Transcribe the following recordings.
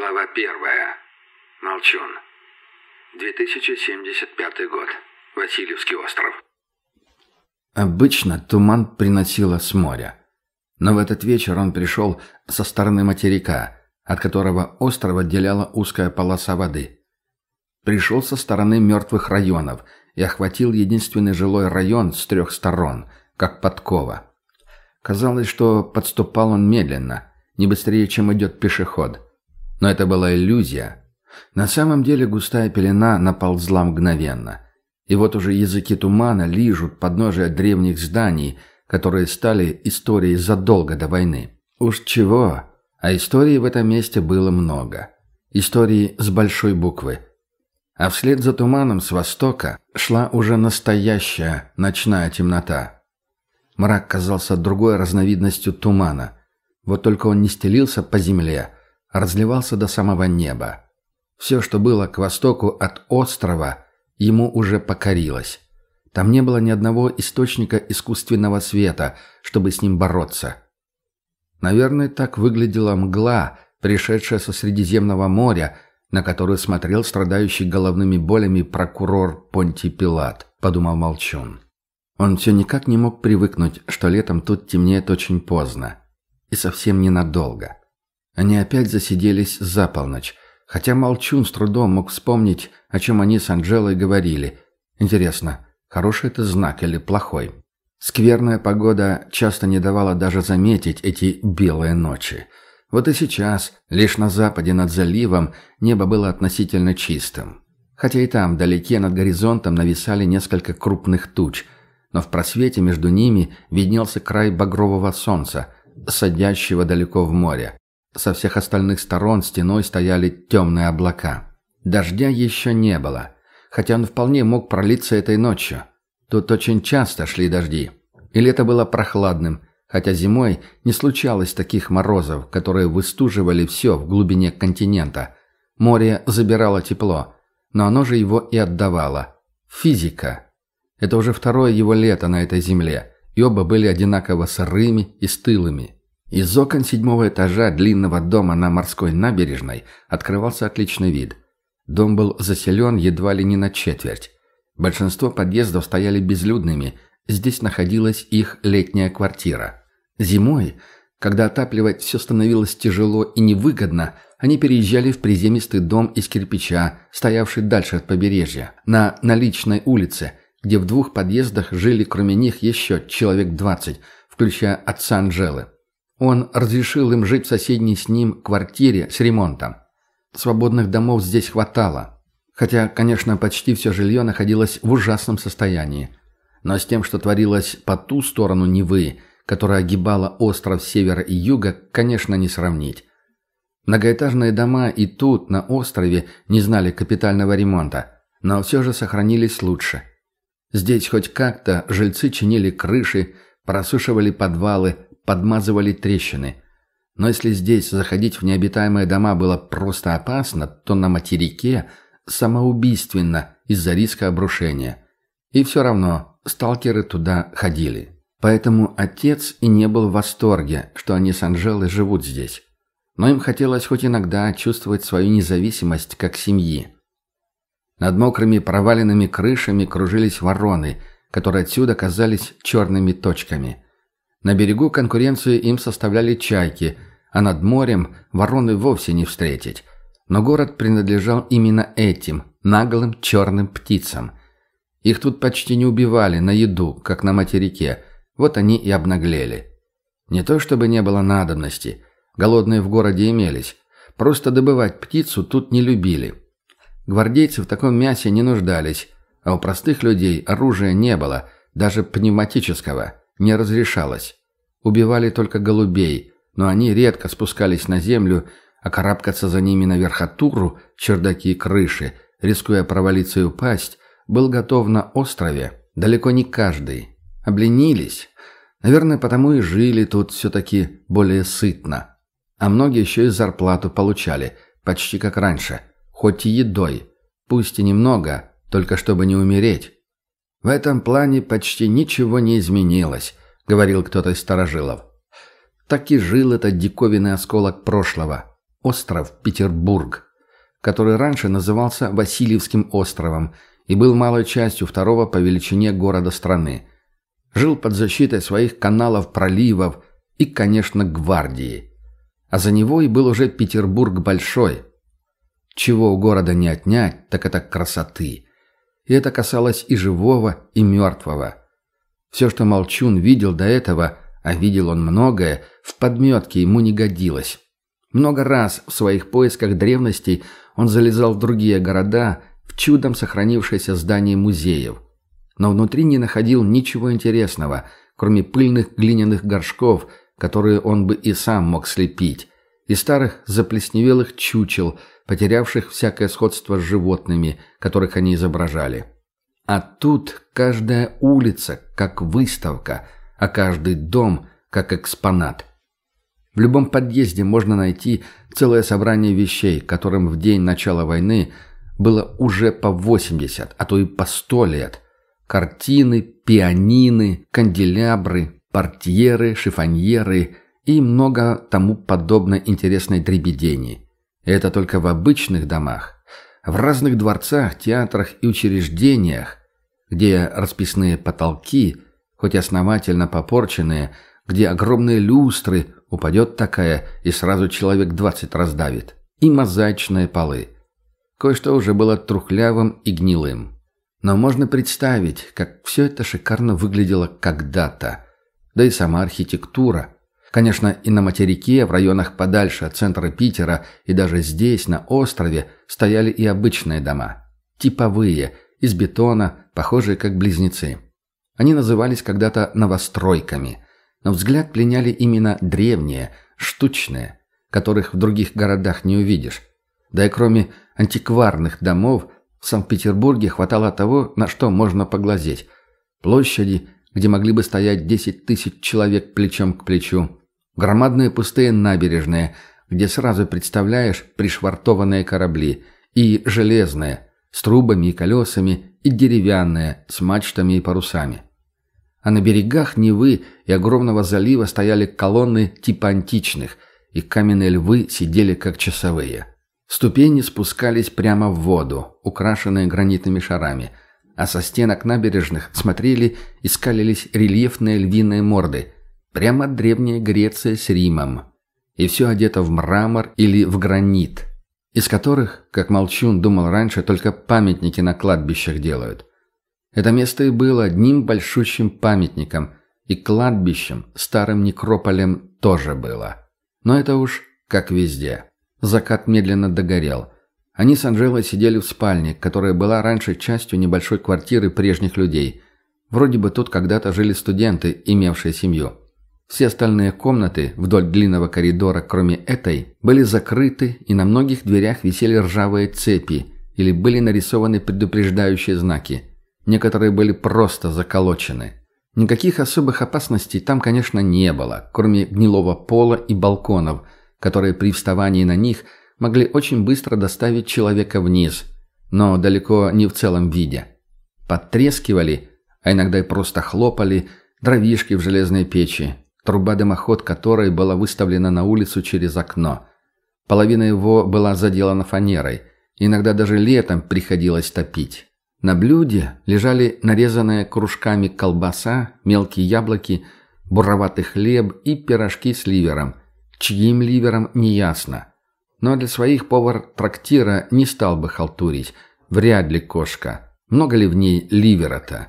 Глава первая. Молчун. 2075 год. Васильевский остров. Обычно туман приносило с моря. Но в этот вечер он пришел со стороны материка, от которого остров отделяла узкая полоса воды. Пришел со стороны мертвых районов и охватил единственный жилой район с трех сторон, как подкова. Казалось, что подступал он медленно, не быстрее, чем идет пешеход – но это была иллюзия. На самом деле густая пелена наползла мгновенно. И вот уже языки тумана лижут подножия древних зданий, которые стали историей задолго до войны. Уж чего, а истории в этом месте было много. Истории с большой буквы. А вслед за туманом с востока шла уже настоящая ночная темнота. Мрак казался другой разновидностью тумана. Вот только он не стелился по земле, разливался до самого неба. Все, что было к востоку от острова, ему уже покорилось. Там не было ни одного источника искусственного света, чтобы с ним бороться. Наверное, так выглядела мгла, пришедшая со Средиземного моря, на которую смотрел страдающий головными болями прокурор Понтий Пилат, подумал Молчун. Он все никак не мог привыкнуть, что летом тут темнеет очень поздно. И совсем ненадолго. Они опять засиделись за полночь, хотя Молчун с трудом мог вспомнить, о чем они с Анжелой говорили. Интересно, хороший это знак или плохой? Скверная погода часто не давала даже заметить эти белые ночи. Вот и сейчас, лишь на западе над заливом, небо было относительно чистым. Хотя и там, вдалеке над горизонтом, нависали несколько крупных туч, но в просвете между ними виднелся край багрового солнца, садящего далеко в море. Со всех остальных сторон стеной стояли темные облака. Дождя еще не было, хотя он вполне мог пролиться этой ночью. Тут очень часто шли дожди. И лето было прохладным, хотя зимой не случалось таких морозов, которые выстуживали все в глубине континента. Море забирало тепло, но оно же его и отдавало. Физика. Это уже второе его лето на этой земле, и оба были одинаково сырыми и стылыми. Из окон седьмого этажа длинного дома на морской набережной открывался отличный вид. Дом был заселен едва ли не на четверть. Большинство подъездов стояли безлюдными, здесь находилась их летняя квартира. Зимой, когда отапливать все становилось тяжело и невыгодно, они переезжали в приземистый дом из кирпича, стоявший дальше от побережья, на наличной улице, где в двух подъездах жили кроме них еще человек двадцать, включая отца Анжелы. Он разрешил им жить в соседней с ним квартире с ремонтом. Свободных домов здесь хватало. Хотя, конечно, почти все жилье находилось в ужасном состоянии. Но с тем, что творилось по ту сторону Невы, которая огибала остров севера и юга, конечно, не сравнить. Многоэтажные дома и тут, на острове, не знали капитального ремонта, но все же сохранились лучше. Здесь хоть как-то жильцы чинили крыши, просушивали подвалы, подмазывали трещины. Но если здесь заходить в необитаемые дома было просто опасно, то на материке самоубийственно из-за риска обрушения. И все равно сталкеры туда ходили. Поэтому отец и не был в восторге, что они с Анжелой живут здесь. Но им хотелось хоть иногда чувствовать свою независимость как семьи. Над мокрыми проваленными крышами кружились вороны, которые отсюда казались черными точками – на берегу конкуренцию им составляли чайки, а над морем вороны вовсе не встретить. Но город принадлежал именно этим, наглым черным птицам. Их тут почти не убивали на еду, как на материке, вот они и обнаглели. Не то чтобы не было надобности, голодные в городе имелись, просто добывать птицу тут не любили. Гвардейцы в таком мясе не нуждались, а у простых людей оружия не было, даже пневматического – не разрешалось. Убивали только голубей, но они редко спускались на землю, а карабкаться за ними на верхотуру, чердаки и крыши, рискуя провалиться и упасть, был готов на острове далеко не каждый. Обленились. Наверное, потому и жили тут все-таки более сытно. А многие еще и зарплату получали, почти как раньше, хоть и едой, пусть и немного, только чтобы не умереть. «В этом плане почти ничего не изменилось», — говорил кто-то из старожилов. Так и жил этот диковинный осколок прошлого. остров Петербург, который раньше назывался Васильевским островом и был малой частью второго по величине города страны. Жил под защитой своих каналов-проливов и, конечно, гвардии. А за него и был уже Петербург Большой. Чего у города не отнять, так это красоты. И это касалось и живого, и мертвого. Все, что Молчун видел до этого, а видел он многое, в подметке ему не годилось. Много раз в своих поисках древностей он залезал в другие города, в чудом сохранившиеся здания музеев. Но внутри не находил ничего интересного, кроме пыльных глиняных горшков, которые он бы и сам мог слепить, и старых заплесневелых чучел, потерявших всякое сходство с животными, которых они изображали. А тут каждая улица как выставка, а каждый дом как экспонат. В любом подъезде можно найти целое собрание вещей, которым в день начала войны было уже по 80, а то и по 100 лет. Картины, пианины, канделябры, портьеры, шифоньеры и много тому подобной интересной дребедени. Это только в обычных домах. В разных дворцах, театрах и учреждениях, где расписные потолки, хоть основательно попорченные, где огромные люстры, упадет такая и сразу человек двадцать раздавит, и мозаичные полы. Кое-что уже было трухлявым и гнилым. Но можно представить, как все это шикарно выглядело когда-то. Да и сама архитектура. Конечно, и на материке, в районах подальше от центра Питера, и даже здесь, на острове, стояли и обычные дома. Типовые, из бетона, похожие как близнецы. Они назывались когда-то новостройками – но взгляд пленяли именно древние, штучные, которых в других городах не увидишь. Да и кроме антикварных домов, в Санкт-Петербурге хватало того, на что можно поглазеть. Площади, где могли бы стоять 10 тысяч человек плечом к плечу. Громадные пустые набережные, где сразу представляешь пришвартованные корабли. И железные, с трубами и колесами, и деревянные, с мачтами и парусами а на берегах Невы и огромного залива стояли колонны типа античных, и каменные львы сидели как часовые. Ступени спускались прямо в воду, украшенные гранитными шарами, а со стенок набережных смотрели и скалились рельефные львиные морды, прямо древняя Греция с Римом. И все одето в мрамор или в гранит, из которых, как Молчун думал раньше, только памятники на кладбищах делают. Это место и было одним большущим памятником, и кладбищем, старым некрополем тоже было. Но это уж как везде. Закат медленно догорел. Они с Анжелой сидели в спальне, которая была раньше частью небольшой квартиры прежних людей. Вроде бы тут когда-то жили студенты, имевшие семью. Все остальные комнаты вдоль длинного коридора, кроме этой, были закрыты, и на многих дверях висели ржавые цепи или были нарисованы предупреждающие знаки – Некоторые были просто заколочены. Никаких особых опасностей там, конечно, не было, кроме гнилого пола и балконов, которые при вставании на них могли очень быстро доставить человека вниз, но далеко не в целом виде. Подтрескивали, а иногда и просто хлопали, дровишки в железной печи, труба дымоход которой была выставлена на улицу через окно. Половина его была заделана фанерой, иногда даже летом приходилось топить. На блюде лежали нарезанная кружками колбаса, мелкие яблоки, буроватый хлеб и пирожки с ливером. Чьим ливером, неясно. Но для своих повар трактира не стал бы халтурить. Вряд ли кошка. Много ли в ней ливера-то?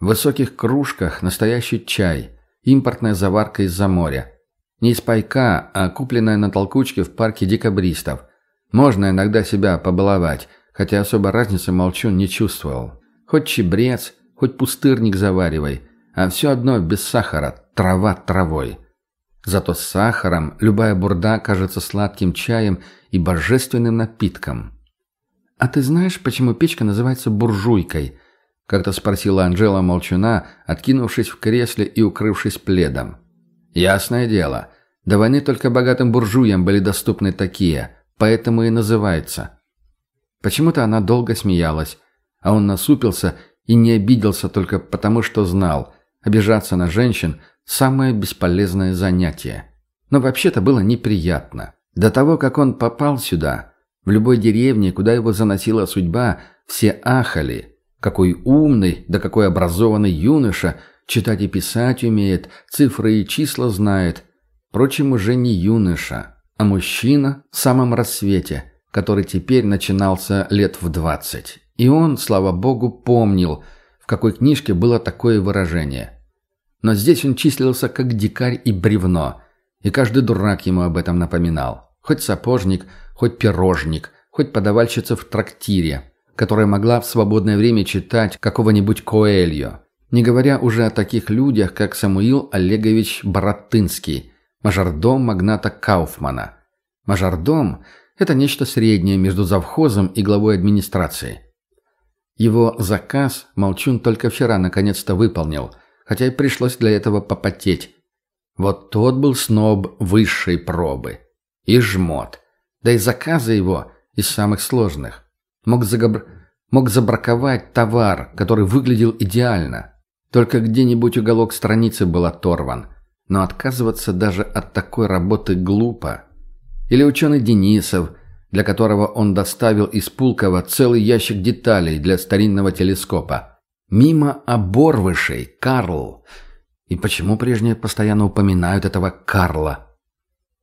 В высоких кружках настоящий чай, импортная заварка из-за моря. Не из пайка, а купленная на толкучке в парке декабристов. Можно иногда себя побаловать – хотя особо разницы Молчун не чувствовал. Хоть чебрец, хоть пустырник заваривай, а все одно без сахара, трава травой. Зато с сахаром любая бурда кажется сладким чаем и божественным напитком. «А ты знаешь, почему печка называется буржуйкой?» — как-то спросила Анжела Молчуна, откинувшись в кресле и укрывшись пледом. «Ясное дело. До войны только богатым буржуям были доступны такие, поэтому и называется. Почему-то она долго смеялась, а он насупился и не обиделся только потому, что знал, обижаться на женщин – самое бесполезное занятие. Но вообще-то было неприятно. До того, как он попал сюда, в любой деревне, куда его заносила судьба, все ахали. Какой умный, да какой образованный юноша, читать и писать умеет, цифры и числа знает. Впрочем, уже не юноша, а мужчина в самом рассвете, который теперь начинался лет в двадцать. И он, слава богу, помнил, в какой книжке было такое выражение. Но здесь он числился как дикарь и бревно, и каждый дурак ему об этом напоминал. Хоть сапожник, хоть пирожник, хоть подавальщица в трактире, которая могла в свободное время читать какого-нибудь Коэльо. Не говоря уже о таких людях, как Самуил Олегович Боротынский, мажордом магната Кауфмана. Мажордом – это нечто среднее между завхозом и главой администрации. Его заказ Молчун только вчера наконец-то выполнил, хотя и пришлось для этого попотеть. Вот тот был сноб высшей пробы. И жмот. Да и заказы его из самых сложных. Мог, загабр... Мог забраковать товар, который выглядел идеально. Только где-нибудь уголок страницы был оторван. Но отказываться даже от такой работы глупо. Или ученый Денисов, для которого он доставил из Пулково целый ящик деталей для старинного телескопа. Мимо оборвышей, Карл. И почему прежние постоянно упоминают этого Карла?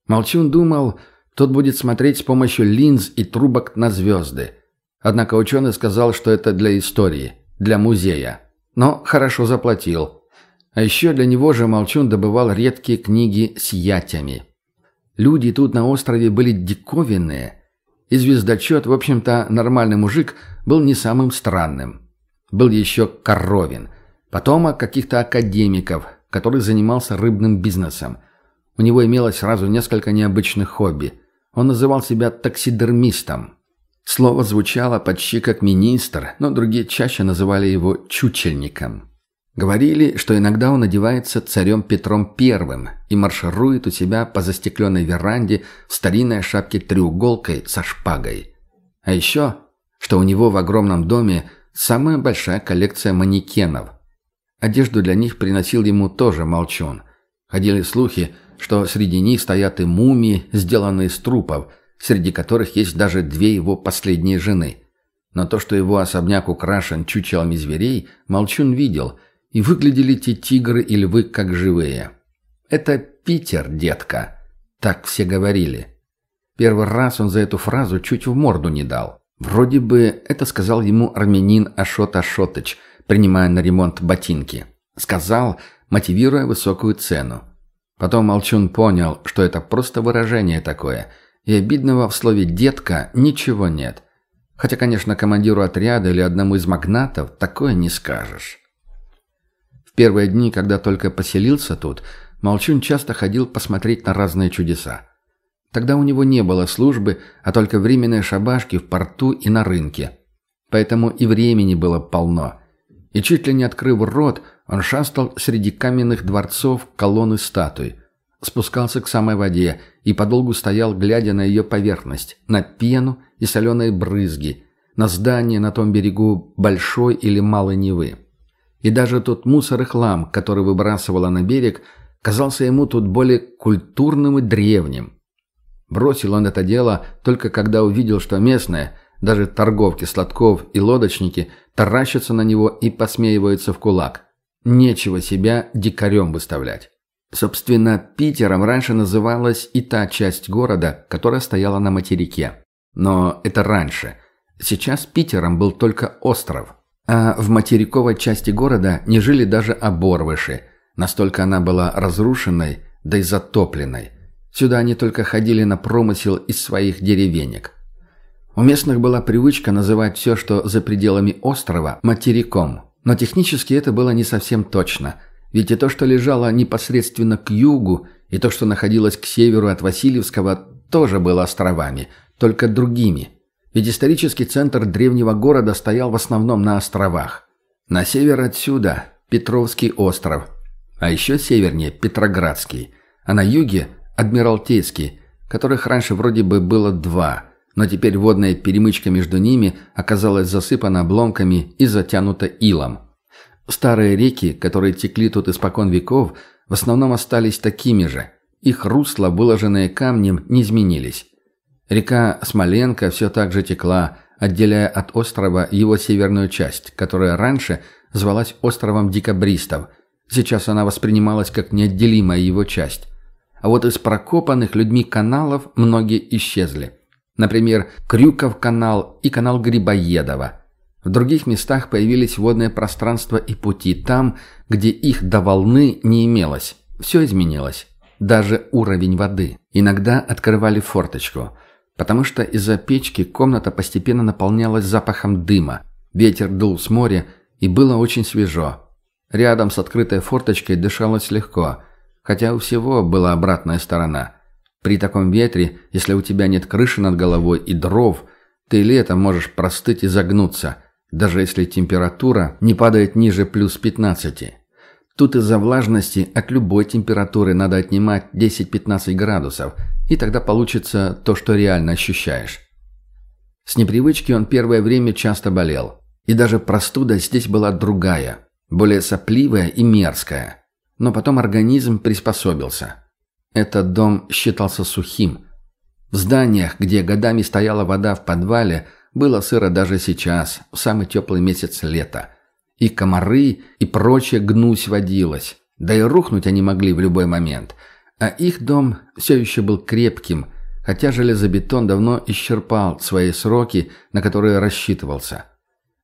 Молчун думал, тот будет смотреть с помощью линз и трубок на звезды. Однако ученый сказал, что это для истории, для музея. Но хорошо заплатил. А еще для него же Молчун добывал редкие книги с ятями. Люди тут на острове были диковинные. И звездочет, в общем-то, нормальный мужик, был не самым странным. Был еще Коровин, потомок каких-то академиков, который занимался рыбным бизнесом – у него имелось сразу несколько необычных хобби. Он называл себя таксидермистом. Слово звучало почти как министр, но другие чаще называли его чучельником. Говорили, что иногда он одевается царем Петром Первым и марширует у себя по застекленной веранде в старинной шапке треуголкой со шпагой. А еще, что у него в огромном доме самая большая коллекция манекенов. Одежду для них приносил ему тоже молчун. Ходили слухи, что среди них стоят и мумии, сделанные из трупов, среди которых есть даже две его последние жены. Но то, что его особняк украшен чучелами зверей, Молчун видел, и выглядели те тигры и львы как живые. «Это Питер, детка», — так все говорили. Первый раз он за эту фразу чуть в морду не дал. Вроде бы это сказал ему армянин Ашот Ашотыч, принимая на ремонт ботинки. Сказал, мотивируя высокую цену. Потом Молчун понял, что это просто выражение такое, и обидного в слове «детка» ничего нет. Хотя, конечно, командиру отряда или одному из магнатов такое не скажешь. В первые дни, когда только поселился тут, Молчун часто ходил посмотреть на разные чудеса. Тогда у него не было службы, а только временные шабашки в порту и на рынке. Поэтому и времени было полно. И чуть ли не открыв рот, он шастал среди каменных дворцов, колонн и статуй. Спускался к самой воде и подолгу стоял, глядя на ее поверхность, на пену и соленые брызги, на здание на том берегу большой или малой Невы. И даже тот мусор и хлам, который выбрасывала на берег, казался ему тут более культурным и древним. Бросил он это дело только когда увидел, что местные, даже торговки сладков и лодочники, таращатся на него и посмеиваются в кулак – Нечего себя дикарем выставлять. Собственно, Питером раньше называлась и та часть города, которая стояла на материке. Но это раньше. Сейчас Питером был только остров. А в материковой части города не жили даже оборвыши. Настолько она была разрушенной, да и затопленной. Сюда они только ходили на промысел из своих деревенек. У местных была привычка называть все, что за пределами острова, материком – но технически это было не совсем точно, ведь и то, что лежало непосредственно к югу, и то, что находилось к северу от Васильевского, тоже было островами, только другими. Ведь исторический центр древнего города стоял в основном на островах. На север отсюда – Петровский остров, а еще севернее – Петроградский, а на юге – Адмиралтейский, которых раньше вроде бы было два – но теперь водная перемычка между ними оказалась засыпана обломками и затянута илом. Старые реки, которые текли тут испокон веков, в основном остались такими же, их русла, выложенные камнем, не изменились. Река Смоленка все так же текла, отделяя от острова его северную часть, которая раньше звалась островом Декабристов. Сейчас она воспринималась как неотделимая его часть. А вот из прокопанных людьми каналов многие исчезли. Например, Крюков канал и канал Грибоедова. В других местах появились водные пространства и пути там, где их до волны не имелось. Все изменилось. Даже уровень воды. Иногда открывали форточку, потому что из-за печки комната постепенно наполнялась запахом дыма. Ветер дул с моря, и было очень свежо. Рядом с открытой форточкой дышалось легко – Хотя у всего была обратная сторона. При таком ветре, если у тебя нет крыши над головой и дров, ты летом можешь простыть и загнуться, даже если температура не падает ниже плюс 15. Тут из-за влажности от любой температуры надо отнимать 10-15 градусов, и тогда получится то, что реально ощущаешь. С непривычки он первое время часто болел. И даже простуда здесь была другая, более сопливая и мерзкая но потом организм приспособился. Этот дом считался сухим. В зданиях, где годами стояла вода в подвале, было сыро даже сейчас, в самый теплый месяц лета. И комары, и прочее гнусь водилось. Да и рухнуть они могли в любой момент. А их дом все еще был крепким, хотя железобетон давно исчерпал свои сроки, на которые рассчитывался.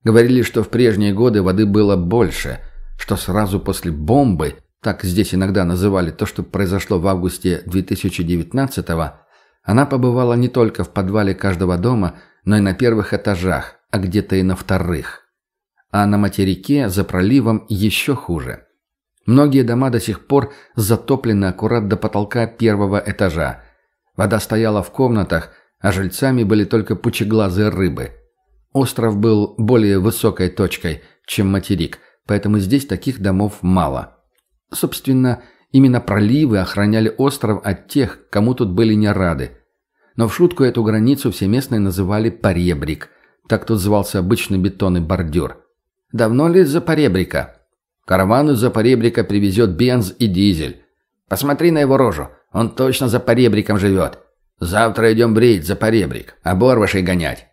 Говорили, что в прежние годы воды было больше, что сразу после бомбы так здесь иногда называли то, что произошло в августе 2019-го, она побывала не только в подвале каждого дома, но и на первых этажах, а где-то и на вторых. А на материке за проливом еще хуже. Многие дома до сих пор затоплены аккурат до потолка первого этажа. Вода стояла в комнатах, а жильцами были только пучеглазые рыбы. Остров был более высокой точкой, чем материк, поэтому здесь таких домов мало – Собственно, именно проливы охраняли остров от тех, кому тут были не рады. Но в шутку эту границу все местные называли «поребрик». Так тут звался обычный бетонный бордюр. «Давно ли за поребрика?» «Караван из-за поребрика привезет бенз и дизель. Посмотри на его рожу, он точно за поребриком живет. Завтра идем брить за поребрик, а борвышей гонять».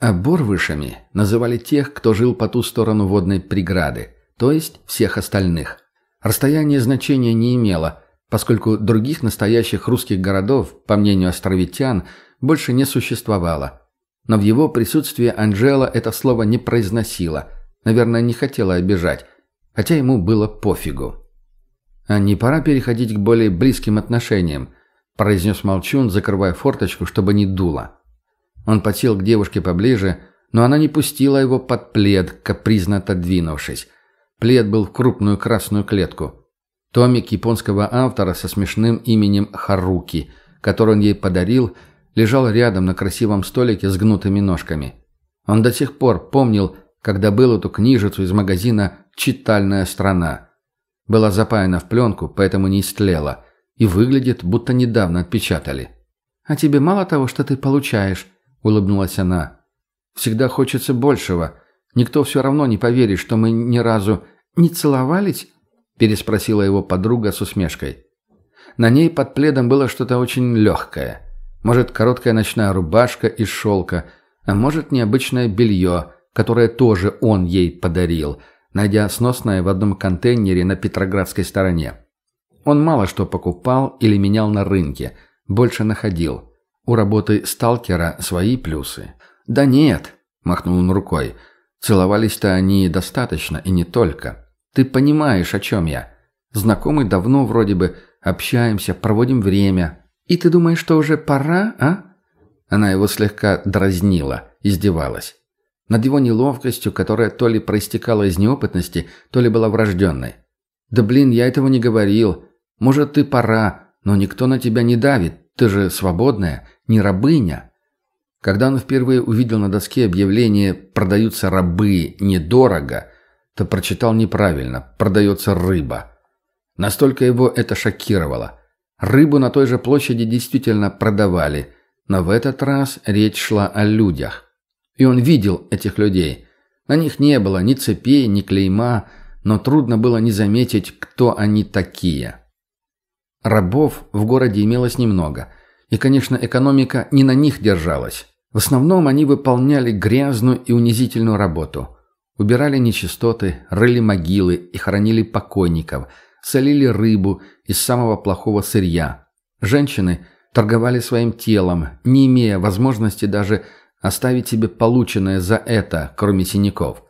А борвышами называли тех, кто жил по ту сторону водной преграды, то есть всех остальных. Расстояние значения не имело, поскольку других настоящих русских городов, по мнению островитян, больше не существовало. Но в его присутствии Анжела это слово не произносила, наверное, не хотела обижать, хотя ему было пофигу. «А не пора переходить к более близким отношениям», произнес Молчун, закрывая форточку, чтобы не дуло. Он подсел к девушке поближе, но она не пустила его под плед, капризно отодвинувшись. Плед был в крупную красную клетку. Томик японского автора со смешным именем Харуки, который он ей подарил, лежал рядом на красивом столике с гнутыми ножками. Он до сих пор помнил, когда был эту книжицу из магазина «Читальная страна». Была запаяна в пленку, поэтому не истлела, и выглядит, будто недавно отпечатали. «А тебе мало того, что ты получаешь?» – улыбнулась она. «Всегда хочется большего», Никто все равно не поверит, что мы ни разу не целовались?» переспросила его подруга с усмешкой. На ней под пледом было что-то очень легкое. Может, короткая ночная рубашка из шелка, а может, необычное белье, которое тоже он ей подарил, найдя сносное в одном контейнере на Петроградской стороне. Он мало что покупал или менял на рынке, больше находил. У работы сталкера свои плюсы. «Да нет», – махнул он рукой, – Целовались-то они достаточно, и не только. Ты понимаешь, о чем я. Знакомы давно вроде бы, общаемся, проводим время. И ты думаешь, что уже пора, а?» Она его слегка дразнила, издевалась. Над его неловкостью, которая то ли проистекала из неопытности, то ли была врожденной. «Да блин, я этого не говорил. Может, ты пора, но никто на тебя не давит. Ты же свободная, не рабыня». Когда он впервые увидел на доске объявление «Продаются рабы недорого», то прочитал неправильно «Продается рыба». Настолько его это шокировало. Рыбу на той же площади действительно продавали, но в этот раз речь шла о людях. И он видел этих людей. На них не было ни цепей, ни клейма, но трудно было не заметить, кто они такие. Рабов в городе имелось немного. И, конечно, экономика не на них держалась. В основном они выполняли грязную и унизительную работу. Убирали нечистоты, рыли могилы и хоронили покойников, солили рыбу из самого плохого сырья. Женщины торговали своим телом, не имея возможности даже оставить себе полученное за это, кроме синяков.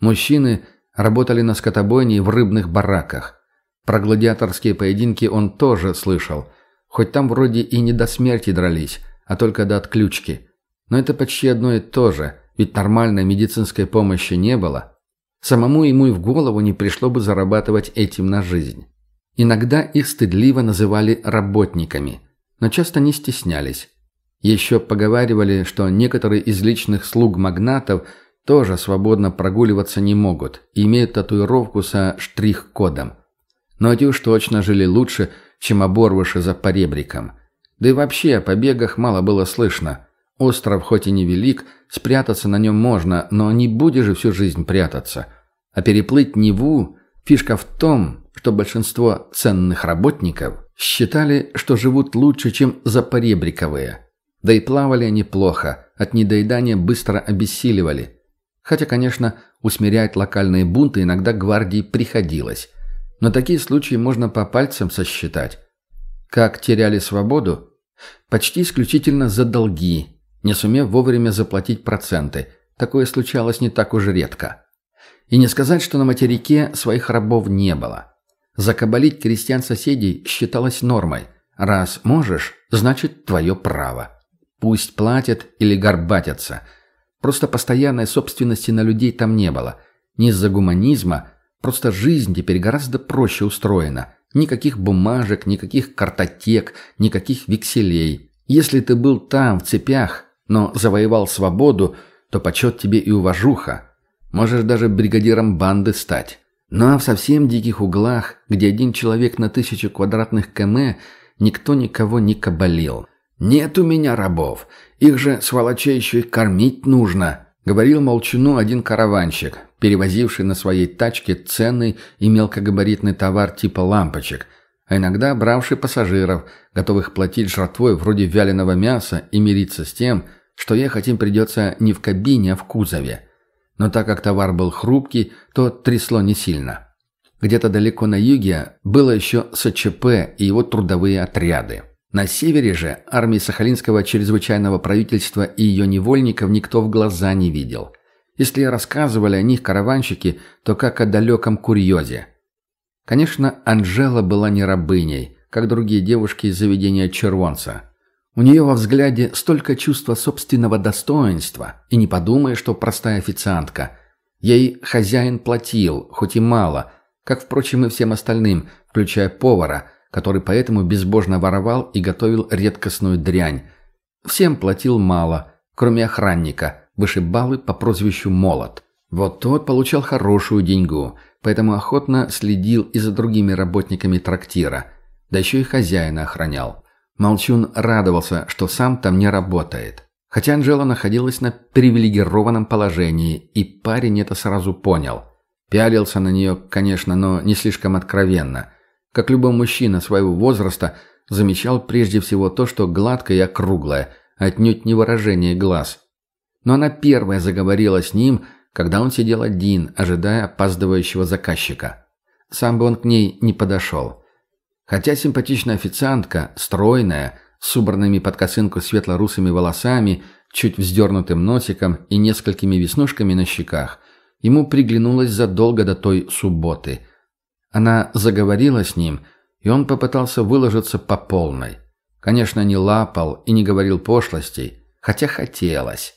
Мужчины работали на скотобойне в рыбных бараках. Про гладиаторские поединки он тоже слышал. Хоть там вроде и не до смерти дрались, а только до отключки. Но это почти одно и то же, ведь нормальной медицинской помощи не было. Самому ему и в голову не пришло бы зарабатывать этим на жизнь. Иногда их стыдливо называли работниками, но часто не стеснялись. Еще поговаривали, что некоторые из личных слуг магнатов тоже свободно прогуливаться не могут и имеют татуировку со штрих-кодом. Но эти уж точно жили лучше, чем оборвыши за поребриком. Да и вообще о побегах мало было слышно. Остров хоть и невелик, спрятаться на нем можно, но не будешь же всю жизнь прятаться. А переплыть Неву – фишка в том, что большинство ценных работников считали, что живут лучше, чем запоребриковые. Да и плавали они плохо, от недоедания быстро обессиливали. Хотя, конечно, усмирять локальные бунты иногда гвардии приходилось. Но такие случаи можно по пальцам сосчитать. Как теряли свободу? Почти исключительно за долги, не сумев вовремя заплатить проценты. Такое случалось не так уж редко. И не сказать, что на материке своих рабов не было. Закабалить крестьян-соседей считалось нормой. Раз можешь, значит твое право. Пусть платят или горбатятся. Просто постоянной собственности на людей там не было. Не из-за гуманизма, просто жизнь теперь гораздо проще устроена. Никаких бумажек, никаких картотек, никаких векселей. Если ты был там, в цепях, но завоевал свободу, то почет тебе и уважуха. Можешь даже бригадиром банды стать. Ну а в совсем диких углах, где один человек на тысячу квадратных км, никто никого не кабалил. «Нет у меня рабов. Их же, сволочей, еще и кормить нужно», — говорил молчуну один караванщик, перевозивший на своей тачке ценный и мелкогабаритный товар типа лампочек, а иногда бравший пассажиров, готовых платить жратвой вроде вяленого мяса и мириться с тем, что ехать им придется не в кабине, а в кузове. Но так как товар был хрупкий, то трясло не сильно. Где-то далеко на юге было еще СЧП и его трудовые отряды. На севере же армии Сахалинского чрезвычайного правительства и ее невольников никто в глаза не видел. Если рассказывали о них караванщики, то как о далеком курьезе. Конечно, Анжела была не рабыней, как другие девушки из заведения червонца. У нее во взгляде столько чувства собственного достоинства, и не подумай, что простая официантка. Ей хозяин платил, хоть и мало, как, впрочем, и всем остальным, включая повара – который поэтому безбожно воровал и готовил редкостную дрянь. Всем платил мало, кроме охранника, вышибалы по прозвищу Молот. Вот тот получал хорошую деньгу, поэтому охотно следил и за другими работниками трактира, да еще и хозяина охранял. Молчун радовался, что сам там не работает. Хотя Анжела находилась на привилегированном положении, и парень это сразу понял. Пялился на нее, конечно, но не слишком откровенно – как любой мужчина своего возраста, замечал прежде всего то, что гладкое и округлое, отнюдь не выражение глаз. Но она первая заговорила с ним, когда он сидел один, ожидая опаздывающего заказчика. Сам бы он к ней не подошел. Хотя симпатичная официантка, стройная, с убранными под косынку светло-русыми волосами, чуть вздернутым носиком и несколькими веснушками на щеках, ему приглянулась задолго до той субботы – она заговорила с ним, и он попытался выложиться по полной. Конечно, не лапал и не говорил пошлостей, хотя хотелось.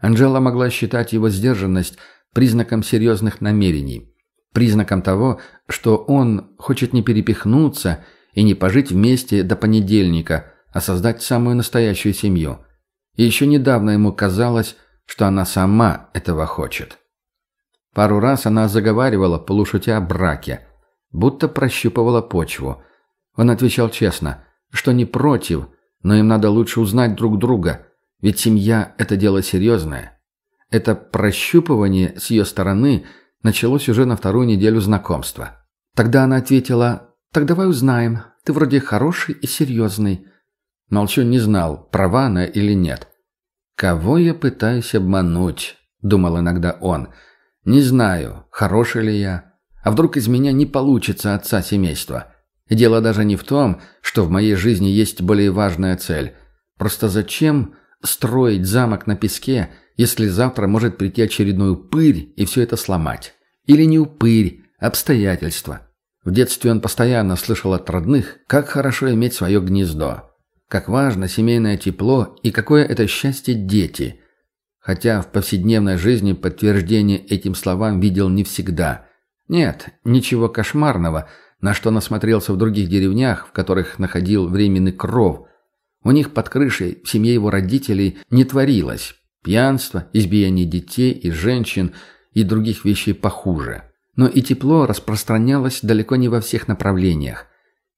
Анжела могла считать его сдержанность признаком серьезных намерений, признаком того, что он хочет не перепихнуться и не пожить вместе до понедельника, а создать самую настоящую семью. И еще недавно ему казалось, что она сама этого хочет. Пару раз она заговаривала, полушутя о браке – будто прощупывала почву. Он отвечал честно, что не против, но им надо лучше узнать друг друга, ведь семья – это дело серьезное. Это прощупывание с ее стороны началось уже на вторую неделю знакомства. Тогда она ответила «Так давай узнаем, Ты вроде хороший и серьезный». Молчун не знал, права она или нет. «Кого я пытаюсь обмануть?» — думал иногда он. «Не знаю, хороший ли я. А вдруг из меня не получится отца семейства? Дело даже не в том, что в моей жизни есть более важная цель. Просто зачем строить замок на песке, если завтра может прийти очередной упырь и все это сломать? Или не упырь, обстоятельства?» В детстве он постоянно слышал от родных, как хорошо иметь свое гнездо, как важно семейное тепло и какое это счастье дети. Хотя в повседневной жизни подтверждение этим словам видел не всегда. Нет, ничего кошмарного, на что насмотрелся в других деревнях, в которых находил временный кров. У них под крышей в семье его родителей не творилось. Пьянство, избиение детей и женщин и других вещей похуже. Но и тепло распространялось далеко не во всех направлениях.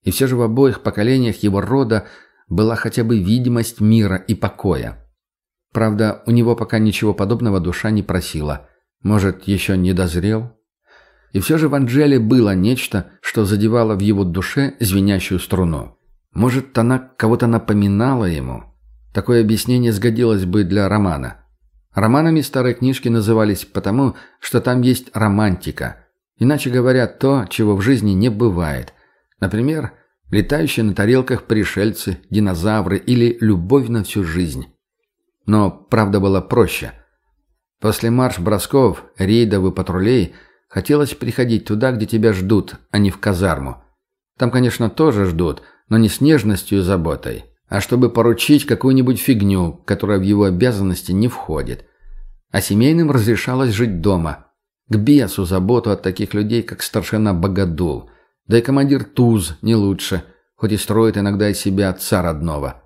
И все же в обоих поколениях его рода была хотя бы видимость мира и покоя. Правда, у него пока ничего подобного душа не просила. Может, еще не дозрел? И все же в Анжеле было нечто, что задевало в его душе звенящую струну. Может, она кого-то напоминала ему? Такое объяснение сгодилось бы для романа. Романами старой книжки назывались потому, что там есть романтика – Иначе говоря, то, чего в жизни не бывает. Например, летающие на тарелках пришельцы, динозавры или любовь на всю жизнь. Но правда была проще. После марш-бросков, рейдов и патрулей хотелось приходить туда, где тебя ждут, а не в казарму. Там, конечно, тоже ждут, но не с нежностью и заботой, а чтобы поручить какую-нибудь фигню, которая в его обязанности не входит. А семейным разрешалось жить дома, к бесу заботу от таких людей, как старшина Богодул. Да и командир Туз не лучше, хоть и строит иногда из себя отца родного.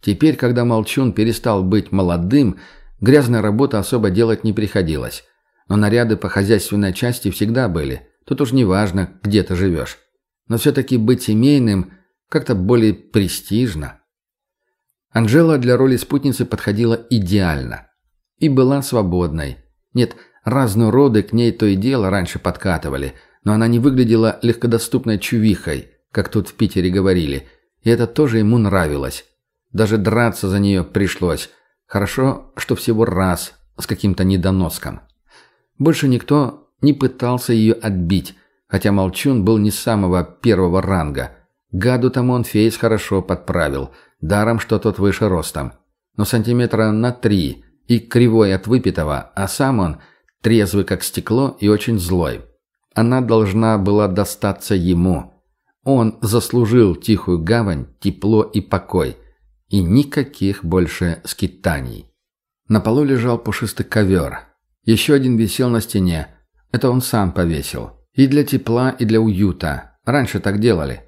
Теперь, когда Молчун перестал быть молодым, грязной работы особо делать не приходилось. Но наряды по хозяйственной части всегда были. Тут уж не важно, где ты живешь. Но все-таки быть семейным как-то более престижно. Анжела для роли спутницы подходила идеально. И была свободной. Нет, Разные роды к ней то и дело раньше подкатывали, но она не выглядела легкодоступной чувихой, как тут в Питере говорили, и это тоже ему нравилось. Даже драться за нее пришлось. Хорошо, что всего раз, с каким-то недоноском. Больше никто не пытался ее отбить, хотя Молчун был не самого первого ранга. Гаду тому он фейс хорошо подправил, даром, что тот выше ростом. Но сантиметра на три и кривой от выпитого, а сам он – трезвый как стекло и очень злой. Она должна была достаться ему. Он заслужил тихую гавань, тепло и покой. И никаких больше скитаний. На полу лежал пушистый ковер. Еще один висел на стене. Это он сам повесил. И для тепла, и для уюта. Раньше так делали.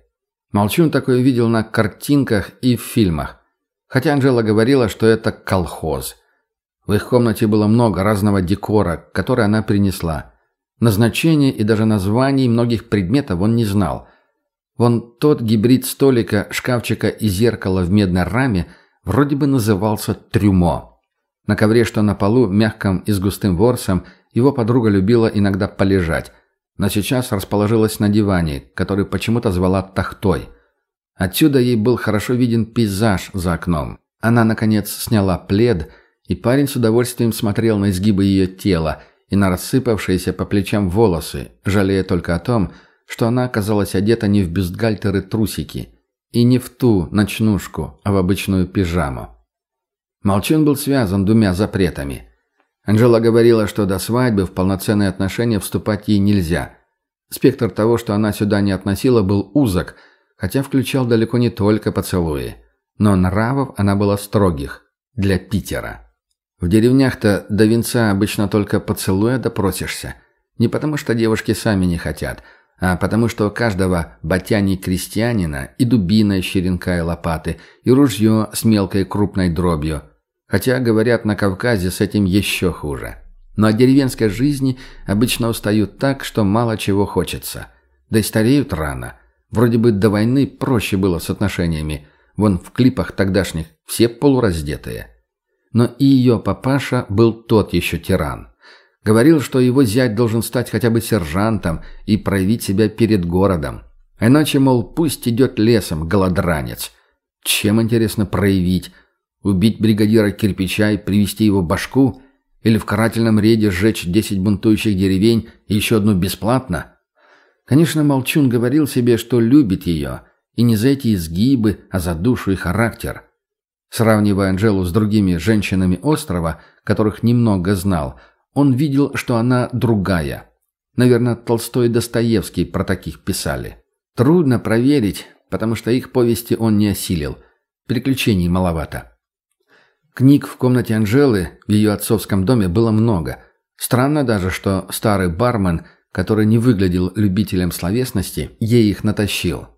Молчун такое видел на картинках и в фильмах. Хотя Анжела говорила, что это колхоз. В их комнате было много разного декора, который она принесла. Назначение и даже названий многих предметов он не знал. Вон тот гибрид столика, шкафчика и зеркала в медной раме вроде бы назывался трюмо. На ковре, что на полу, мягком и с густым ворсом, его подруга любила иногда полежать, но сейчас расположилась на диване, который почему-то звала тахтой. Отсюда ей был хорошо виден пейзаж за окном. Она, наконец, сняла плед – и парень с удовольствием смотрел на изгибы ее тела и на рассыпавшиеся по плечам волосы, жалея только о том, что она оказалась одета не в бюстгальтеры трусики и не в ту ночнушку, а в обычную пижаму. Молчун был связан двумя запретами. Анжела говорила, что до свадьбы в полноценные отношения вступать ей нельзя. Спектр того, что она сюда не относила, был узок, хотя включал далеко не только поцелуи. Но нравов она была строгих. Для Питера. В деревнях-то до венца обычно только поцелуя допросишься. Не потому что девушки сами не хотят, а потому что у каждого ботяни-крестьянина и дубина из черенка и лопаты, и ружье с мелкой крупной дробью. Хотя, говорят, на Кавказе с этим еще хуже. Но от деревенской жизни обычно устают так, что мало чего хочется. Да и стареют рано. Вроде бы до войны проще было с отношениями. Вон в клипах тогдашних все полураздетые. Но и ее папаша был тот еще тиран. Говорил, что его зять должен стать хотя бы сержантом и проявить себя перед городом. Иначе, мол, пусть идет лесом, голодранец. Чем, интересно, проявить? Убить бригадира кирпича и привести его башку? Или в карательном рейде сжечь десять бунтующих деревень и еще одну бесплатно? Конечно, Молчун говорил себе, что любит ее, и не за эти изгибы, а за душу и характер. Сравнивая Анжелу с другими женщинами острова, которых немного знал, он видел, что она другая. Наверное, Толстой и Достоевский про таких писали. Трудно проверить, потому что их повести он не осилил. Приключений маловато. Книг в комнате Анжелы в ее отцовском доме было много. Странно даже, что старый бармен, который не выглядел любителем словесности, ей их натащил.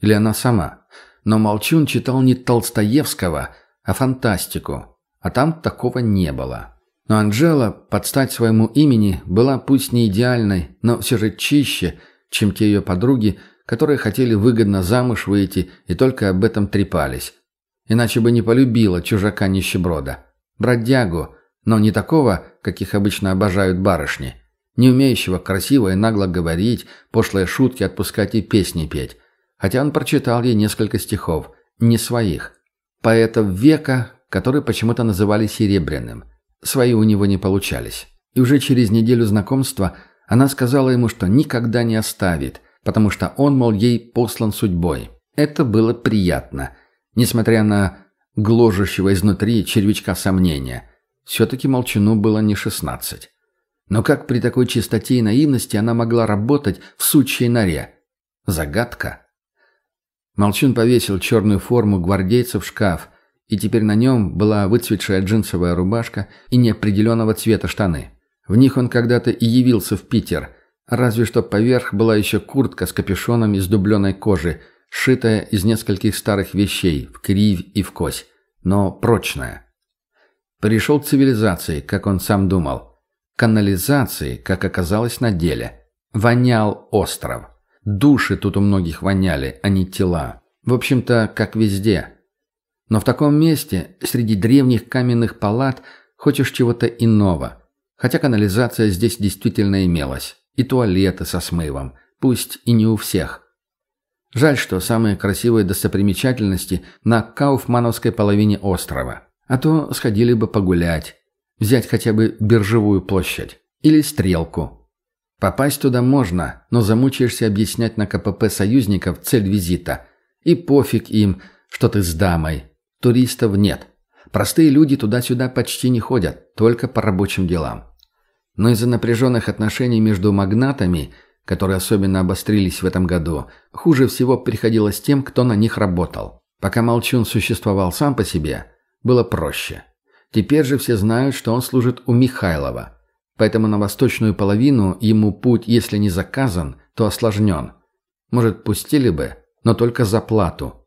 Или она сама. Но Молчун читал не Толстоевского, а фантастику. А там такого не было. Но Анжела, под стать своему имени, была пусть не идеальной, но все же чище, чем те ее подруги, которые хотели выгодно замуж выйти и только об этом трепались. Иначе бы не полюбила чужака-нищеброда. Бродягу, но не такого, каких обычно обожают барышни. Не умеющего красиво и нагло говорить, пошлые шутки отпускать и песни петь. Хотя он прочитал ей несколько стихов, не своих. Поэтов века, который почему-то называли Серебряным. Свои у него не получались. И уже через неделю знакомства она сказала ему, что никогда не оставит, потому что он, мол, ей послан судьбой. Это было приятно – Несмотря на гложущего изнутри червячка сомнения, все-таки Молчану было не шестнадцать. Но как при такой чистоте и наивности она могла работать в сучьей норе? Загадка. Молчун повесил черную форму гвардейца в шкаф, и теперь на нем была выцветшая джинсовая рубашка и неопределенного цвета штаны. В них он когда-то и явился в Питер, разве что поверх была еще куртка с капюшоном из дубленой кожи – сшитая из нескольких старых вещей, в кривь и в кось, но прочная. Пришел к цивилизации, как он сам думал. Канализации, как оказалось на деле. Вонял остров. Души тут у многих воняли, а не тела. В общем-то, как везде. Но в таком месте, среди древних каменных палат, хочешь чего-то иного. Хотя канализация здесь действительно имелась. И туалеты со смывом. Пусть и не у всех. Жаль, что самые красивые достопримечательности на Кауфмановской половине острова. А то сходили бы погулять. Взять хотя бы биржевую площадь. Или стрелку. Попасть туда можно, но замучаешься объяснять на КПП союзников цель визита. И пофиг им, что ты с дамой. Туристов нет. Простые люди туда-сюда почти не ходят, только по рабочим делам. Но из-за напряженных отношений между магнатами – которые особенно обострились в этом году, хуже всего приходилось тем, кто на них работал. Пока Молчун существовал сам по себе, было проще. Теперь же все знают, что он служит у Михайлова. Поэтому на восточную половину ему путь, если не заказан, то осложнен. Может, пустили бы, но только за плату.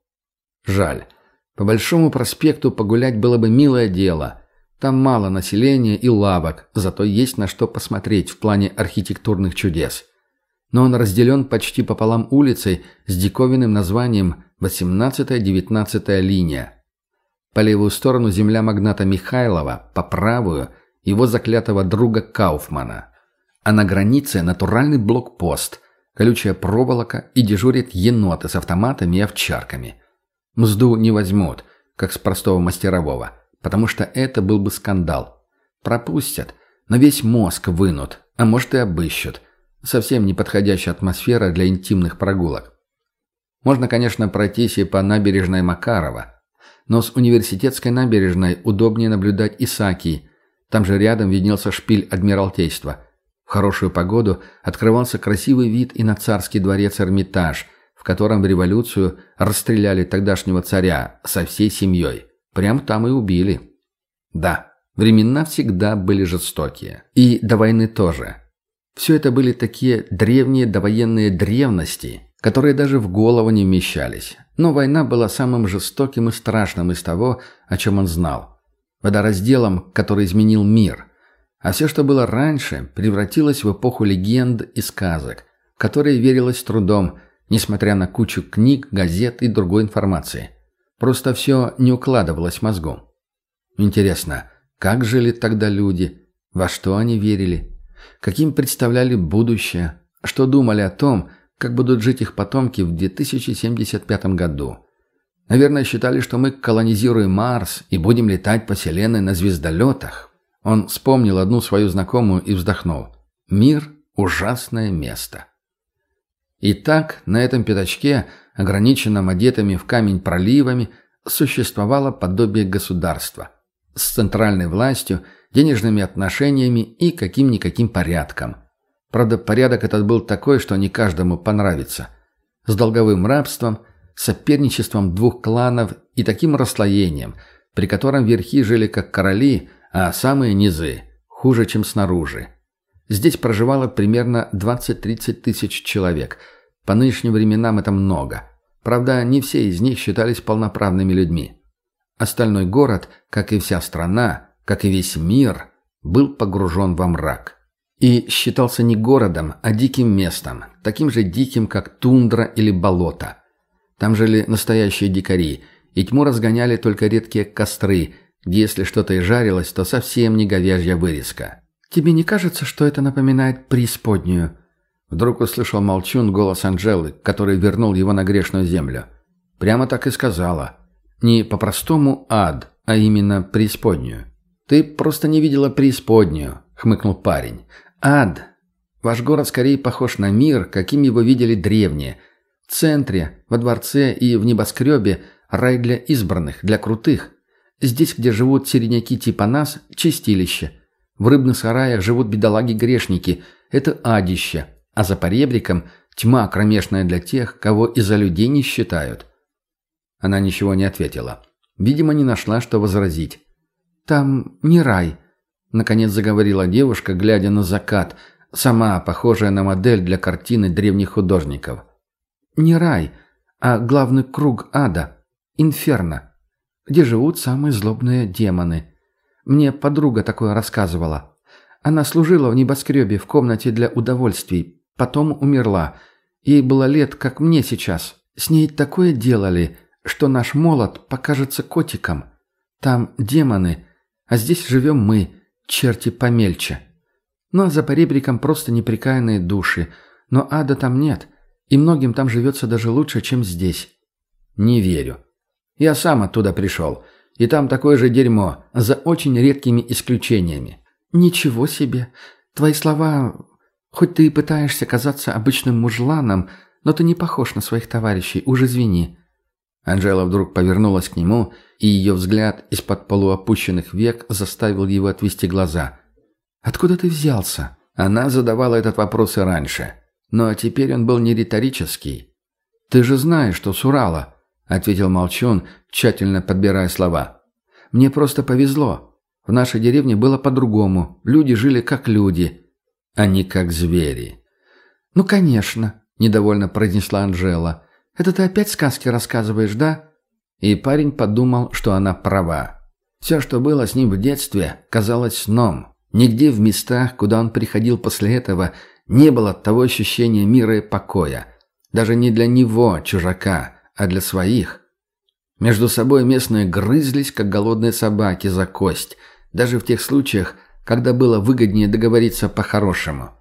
Жаль. По Большому проспекту погулять было бы милое дело. Там мало населения и лавок, зато есть на что посмотреть в плане архитектурных чудес но он разделен почти пополам улицей с диковинным названием 18-19 линия. По левую сторону земля магната Михайлова, по правую – его заклятого друга Кауфмана. А на границе натуральный блокпост, колючая проволока и дежурят еноты с автоматами и овчарками. Мзду не возьмут, как с простого мастерового, потому что это был бы скандал. Пропустят, но весь мозг вынут, а может и обыщут – Совсем неподходящая атмосфера для интимных прогулок. Можно, конечно, пройтись и по набережной Макарова, но с университетской набережной удобнее наблюдать Исаки. Там же рядом виднелся шпиль Адмиралтейства. В хорошую погоду открывался красивый вид и на царский дворец Эрмитаж, в котором в революцию расстреляли тогдашнего царя со всей семьей. Прям там и убили. Да, времена всегда были жестокие. И до войны тоже. Все это были такие древние довоенные древности, которые даже в голову не вмещались. Но война была самым жестоким и страшным из того, о чем он знал. Водоразделом, который изменил мир. А все, что было раньше, превратилось в эпоху легенд и сказок, в которые верилось трудом, несмотря на кучу книг, газет и другой информации. Просто все не укладывалось в мозгу. Интересно, как жили тогда люди? Во что они верили? Каким представляли будущее, что думали о том, как будут жить их потомки в 2075 году. Наверное, считали, что мы колонизируем Марс и будем летать по Вселенной на звездолетах. Он вспомнил одну свою знакомую и вздохнул. Мир – ужасное место. И так на этом пятачке, ограниченном одетыми в камень проливами, существовало подобие государства. С центральной властью, денежными отношениями и каким-никаким порядком. Правда, порядок этот был такой, что не каждому понравится. С долговым рабством, соперничеством двух кланов и таким расслоением, при котором верхи жили как короли, а самые низы – хуже, чем снаружи. Здесь проживало примерно 20-30 тысяч человек. По нынешним временам это много. Правда, не все из них считались полноправными людьми. Остальной город, как и вся страна, как и весь мир, был погружен во мрак. И считался не городом, а диким местом, таким же диким, как тундра или болото. Там жили настоящие дикари, и тьму разгоняли только редкие костры, где если что-то и жарилось, то совсем не говяжья вырезка. «Тебе не кажется, что это напоминает преисподнюю?» Вдруг услышал Молчун голос Анжелы, который вернул его на грешную землю. Прямо так и сказала. Не по-простому ад, а именно преисподнюю. «Ты просто не видела преисподнюю», — хмыкнул парень. «Ад. Ваш город скорее похож на мир, каким его видели древние. В центре, во дворце и в небоскребе рай для избранных, для крутых. Здесь, где живут середняки типа нас, чистилище. В рыбных сараях живут бедолаги-грешники. Это адище. А за поребриком тьма кромешная для тех, кого из-за людей не считают. Она ничего не ответила. Видимо, не нашла, что возразить. «Там не рай», — наконец заговорила девушка, глядя на закат, сама похожая на модель для картины древних художников. «Не рай, а главный круг ада, инферно, где живут самые злобные демоны. Мне подруга такое рассказывала. Она служила в небоскребе в комнате для удовольствий, потом умерла. Ей было лет, как мне сейчас. С ней такое делали, что наш молот покажется котиком. Там демоны, а здесь живем мы, черти помельче. Ну а за поребриком просто неприкаянные души. Но ада там нет, и многим там живется даже лучше, чем здесь. Не верю. Я сам оттуда пришел. И там такое же дерьмо, за очень редкими исключениями. Ничего себе. Твои слова... Хоть ты и пытаешься казаться обычным мужланом, но ты не похож на своих товарищей, уж извини». Анжела вдруг повернулась к нему, и ее взгляд из-под полуопущенных век заставил его отвести глаза. «Откуда ты взялся?» Она задавала этот вопрос и раньше. Но теперь он был не риторический. «Ты же знаешь, что с Урала ответил Молчун, тщательно подбирая слова. «Мне просто повезло. В нашей деревне было по-другому. Люди жили как люди, а не как звери». «Ну, конечно», — недовольно произнесла Анжела. «Это ты опять сказки рассказываешь, да?» И парень подумал, что она права. Все, что было с ним в детстве, казалось сном. Нигде в местах, куда он приходил после этого, не было того ощущения мира и покоя. Даже не для него, чужака, а для своих. Между собой местные грызлись, как голодные собаки, за кость, даже в тех случаях, когда было выгоднее договориться по-хорошему.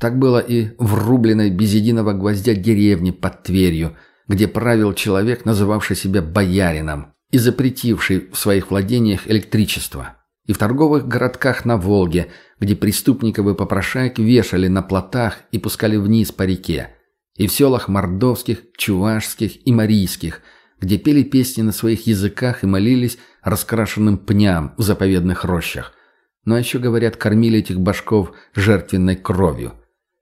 Так было и в рубленной без единого гвоздя деревне под Тверью, где правил человек, называвший себя боярином и запретивший в своих владениях электричество. И в торговых городках на Волге, где преступников и попрошаек вешали на плотах и пускали вниз по реке и в селах мордовских, чувашских и марийских, где пели песни на своих языках и молились раскрашенным пням в заповедных рощах. Но еще, говорят, кормили этих башков жертвенной кровью.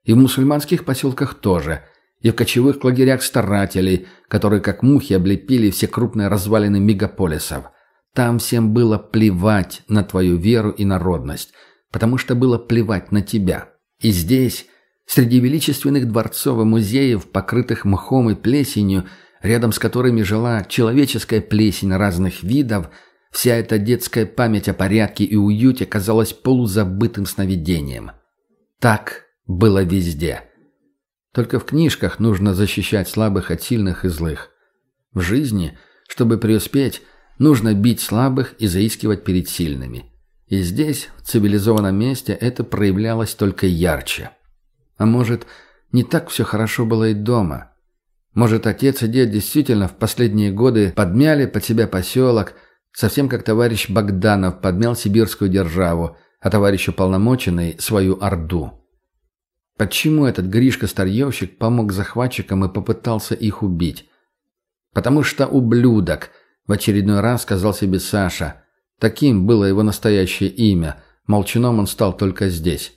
И в мусульманских поселках тоже, и в кочевых лагерях старателей, которые как мухи облепили все крупные развалины мегаполисов. Там всем было плевать на твою веру и народность, потому что было плевать на тебя. И здесь Среди величественных дворцов и музеев, покрытых мхом и плесенью, рядом с которыми жила человеческая плесень разных видов, вся эта детская память о порядке и уюте казалась полузабытым сновидением. Так было везде. Только в книжках нужно защищать слабых от сильных и злых. В жизни, чтобы преуспеть, нужно бить слабых и заискивать перед сильными. И здесь, в цивилизованном месте, это проявлялось только ярче. А может, не так все хорошо было и дома. Может, отец и дед действительно в последние годы подмяли под себя поселок, совсем как товарищ Богданов подмял сибирскую державу, а товарищ уполномоченный – свою Орду. Почему этот Гришка-старьевщик помог захватчикам и попытался их убить? Потому что ублюдок, в очередной раз сказал себе Саша. Таким было его настоящее имя, молчаном он стал только здесь.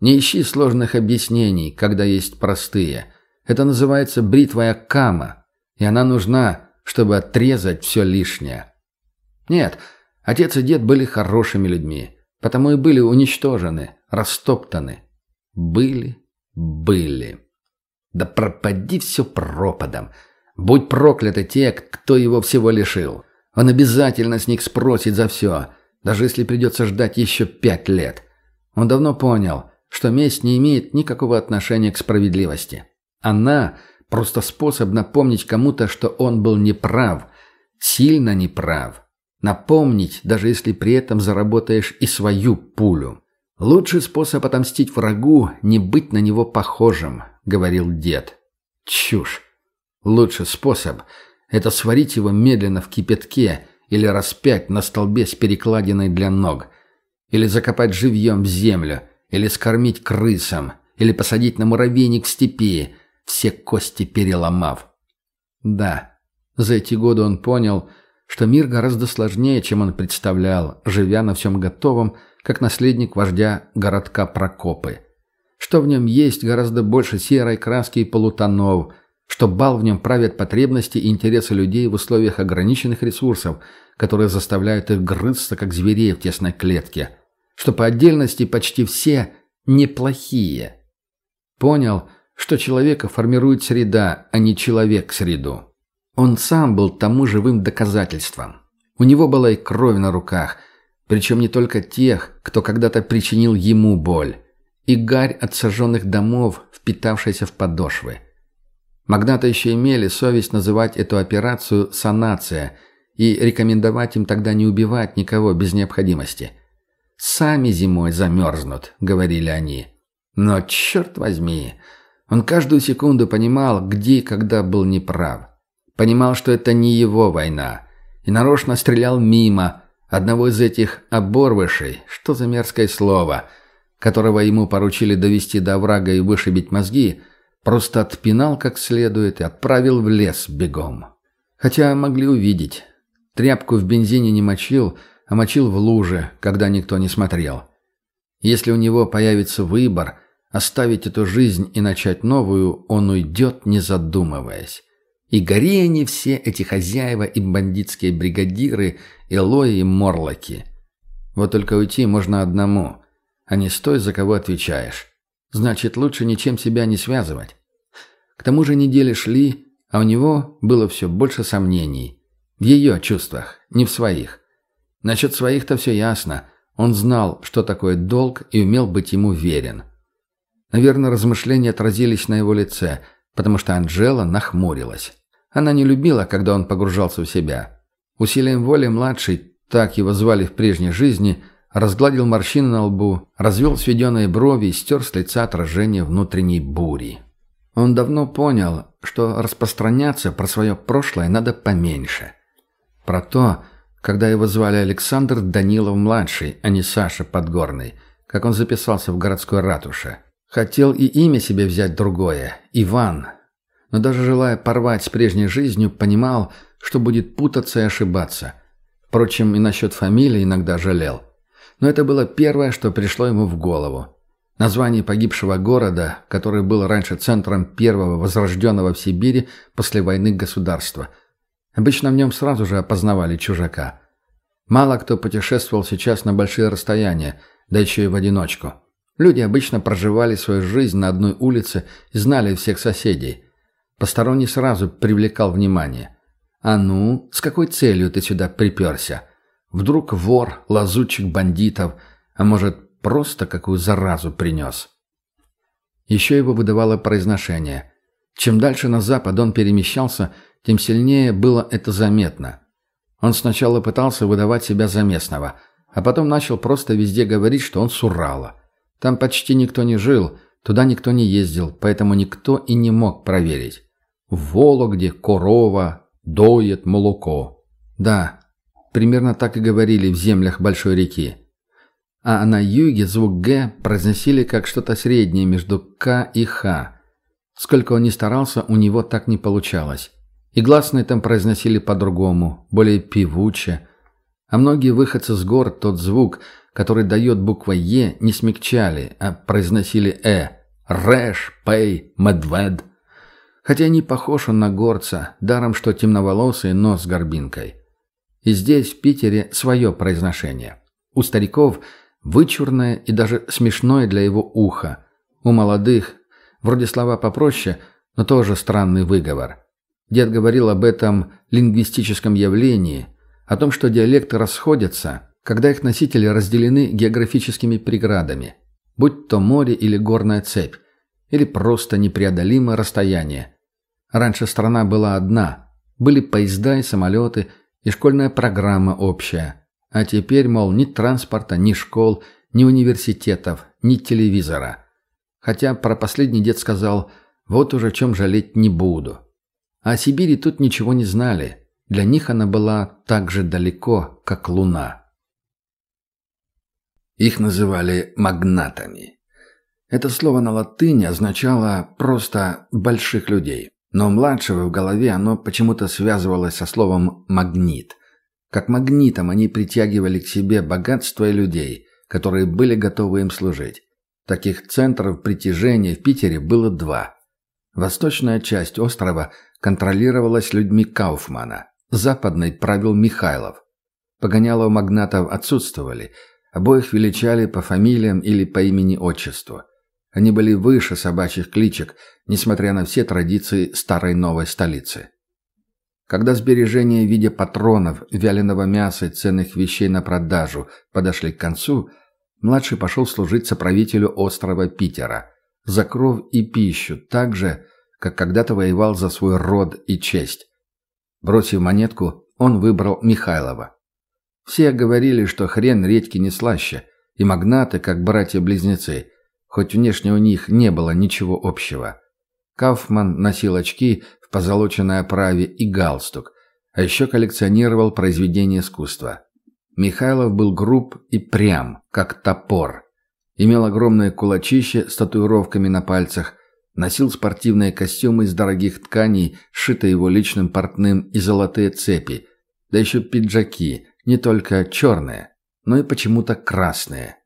Не ищи сложных объяснений, когда есть простые. Это называется бритвая кама, и она нужна, чтобы отрезать все лишнее. Нет, отец и дед были хорошими людьми, потому и были уничтожены, растоптаны. Были, были. Да пропади все пропадом. Будь прокляты те, кто его всего лишил. Он обязательно с них спросит за все, даже если придется ждать еще пять лет. Он давно понял, что месть не имеет никакого отношения к справедливости. Она – просто способ напомнить кому-то, что он был неправ, сильно неправ. Напомнить, даже если при этом заработаешь и свою пулю. «Лучший способ отомстить врагу – не быть на него похожим», – говорил дед. Чушь. Лучший способ – это сварить его медленно в кипятке или распять на столбе с перекладиной для ног, или закопать живьем в землю – или скормить крысам, или посадить на муравейник в степи, все кости переломав. Да, за эти годы он понял, что мир гораздо сложнее, чем он представлял, живя на всем готовом, как наследник вождя городка Прокопы. Что в нем есть гораздо больше серой краски и полутонов, что бал в нем правят потребности и интересы людей в условиях ограниченных ресурсов, которые заставляют их грызться, как зверей в тесной клетке – что по отдельности почти все неплохие. Понял, что человека формирует среда, а не человек среду. Он сам был тому живым доказательством. У него была и кровь на руках, причем не только тех, кто когда-то причинил ему боль, и гарь от сожженных домов, впитавшаяся в подошвы. Магнаты еще имели совесть называть эту операцию «санация» и рекомендовать им тогда не убивать никого без необходимости – «Сами зимой замерзнут», — говорили они. Но, черт возьми, он каждую секунду понимал, где и когда был неправ. Понимал, что это не его война. И нарочно стрелял мимо одного из этих оборвышей, что за мерзкое слово, которого ему поручили довести до врага и вышибить мозги, просто отпинал как следует и отправил в лес бегом. Хотя могли увидеть. Тряпку в бензине не мочил — а мочил в луже, когда никто не смотрел. Если у него появится выбор оставить эту жизнь и начать новую, он уйдет, не задумываясь. И гори они все, эти хозяева и бандитские бригадиры, Элои и Морлоки. Вот только уйти можно одному, а не с той, за кого отвечаешь. Значит, лучше ничем себя не связывать. К тому же недели шли, а у него было все больше сомнений. В ее чувствах, не в своих. Насчет своих-то все ясно. Он знал, что такое долг, и умел быть ему верен. Наверное, размышления отразились на его лице, потому что Анжела нахмурилась. Она не любила, когда он погружался в себя. Усилием воли младший, так его звали в прежней жизни, разгладил морщины на лбу, развел сведенные брови и стер с лица отражение внутренней бури. Он давно понял, что распространяться про свое прошлое надо поменьше. Про то, когда его звали Александр Данилов-младший, а не Саша Подгорный, как он записался в городской ратуше. Хотел и имя себе взять другое – Иван. Но даже желая порвать с прежней жизнью, понимал, что будет путаться и ошибаться. Впрочем, и насчет фамилии иногда жалел. Но это было первое, что пришло ему в голову. Название погибшего города, который был раньше центром первого возрожденного в Сибири после войны государства – Обычно в нем сразу же опознавали чужака. Мало кто путешествовал сейчас на большие расстояния, да еще и в одиночку. Люди обычно проживали свою жизнь на одной улице и знали всех соседей. Посторонний сразу привлекал внимание. «А ну, с какой целью ты сюда приперся? Вдруг вор, лазутчик бандитов, а может, просто какую заразу принес?» Еще его выдавало произношение. Чем дальше на запад он перемещался – тем сильнее было это заметно. Он сначала пытался выдавать себя за местного, а потом начал просто везде говорить, что он с Урала. Там почти никто не жил, Туда никто не ездил, поэтому никто и не мог проверить. В Вологде корова доет молоко. Да, примерно так и говорили в землях Большой реки. А на юге звук «г» произносили как что-то среднее между «к» и «х». Сколько он ни старался, у него так не получалось. И гласные там произносили по-другому, более певуче. А многие выходцы с гор тот звук, который дает буква «е», не смягчали, а произносили «э». «Рэш», «пей», «медвед». Хотя не похож он на горца, даром что темноволосый, но с горбинкой. И здесь, в Питере, свое произношение. У стариков вычурное и даже смешное для его уха. У молодых, вроде слова попроще, но тоже странный выговор. Дед говорил об этом лингвистическом явлении, о том, что диалекты расходятся, когда их носители разделены географическими преградами, будь то море или горная цепь, или просто непреодолимое расстояние. Раньше страна была одна, были поезда и самолеты, и школьная программа общая. А теперь, мол, ни транспорта, ни школ, ни университетов, ни телевизора. Хотя про последний дед сказал, вот уже чем жалеть не буду. О Сибири тут ничего не знали. Для них она была так же далеко, как Луна. Их называли магнатами. Это слово на латыни означало просто «больших людей». Но у младшего в голове оно почему-то связывалось со словом «магнит». Как магнитом они притягивали к себе богатство и людей, которые были готовы им служить. Таких центров притяжения в Питере было два. Восточная часть острова контролировалась людьми Кауфмана, западной правил Михайлов. Погоняло магнатов отсутствовали, обоих величали по фамилиям или по имени-отчеству. Они были выше собачьих кличек, несмотря на все традиции старой новой столицы. Когда сбережения в виде патронов, вяленого мяса и ценных вещей на продажу подошли к концу, младший пошел служить соправителю острова Питера за кровь и пищу, так же, как когда-то воевал за свой род и честь. Бросив монетку, он выбрал Михайлова. Все говорили, что хрен редьки не слаще, и магнаты, как братья-близнецы, хоть внешне у них не было ничего общего. Кауфман носил очки в позолоченной оправе и галстук, а еще коллекционировал произведения искусства. Михайлов был груб и прям, как топор. Имел огромное кулачище с татуировками на пальцах, носил спортивные костюмы из дорогих тканей, сшитые его личным портным и золотые цепи, да еще пиджаки, не только черные, но и почему-то красные.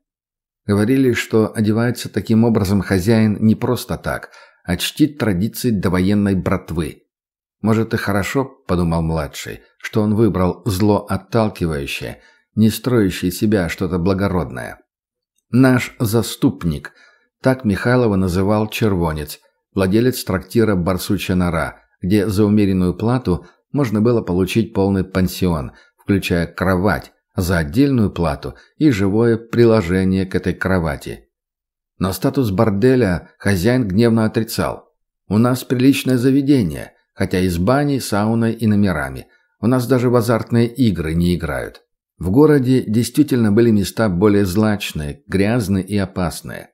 Говорили, что одевается таким образом хозяин не просто так – а чтит традиции довоенной братвы. «Может, и хорошо, — подумал младший, — что он выбрал зло отталкивающее, не строящее себя что-то благородное. Наш заступник, так Михайлова называл червонец, владелец трактира «Барсучья нора», где за умеренную плату можно было получить полный пансион, включая кровать, за отдельную плату и живое приложение к этой кровати. Но статус борделя хозяин гневно отрицал. «У нас приличное заведение, хотя и с баней, сауной и номерами. У нас даже в азартные игры не играют. В городе действительно были места более злачные, грязные и опасные.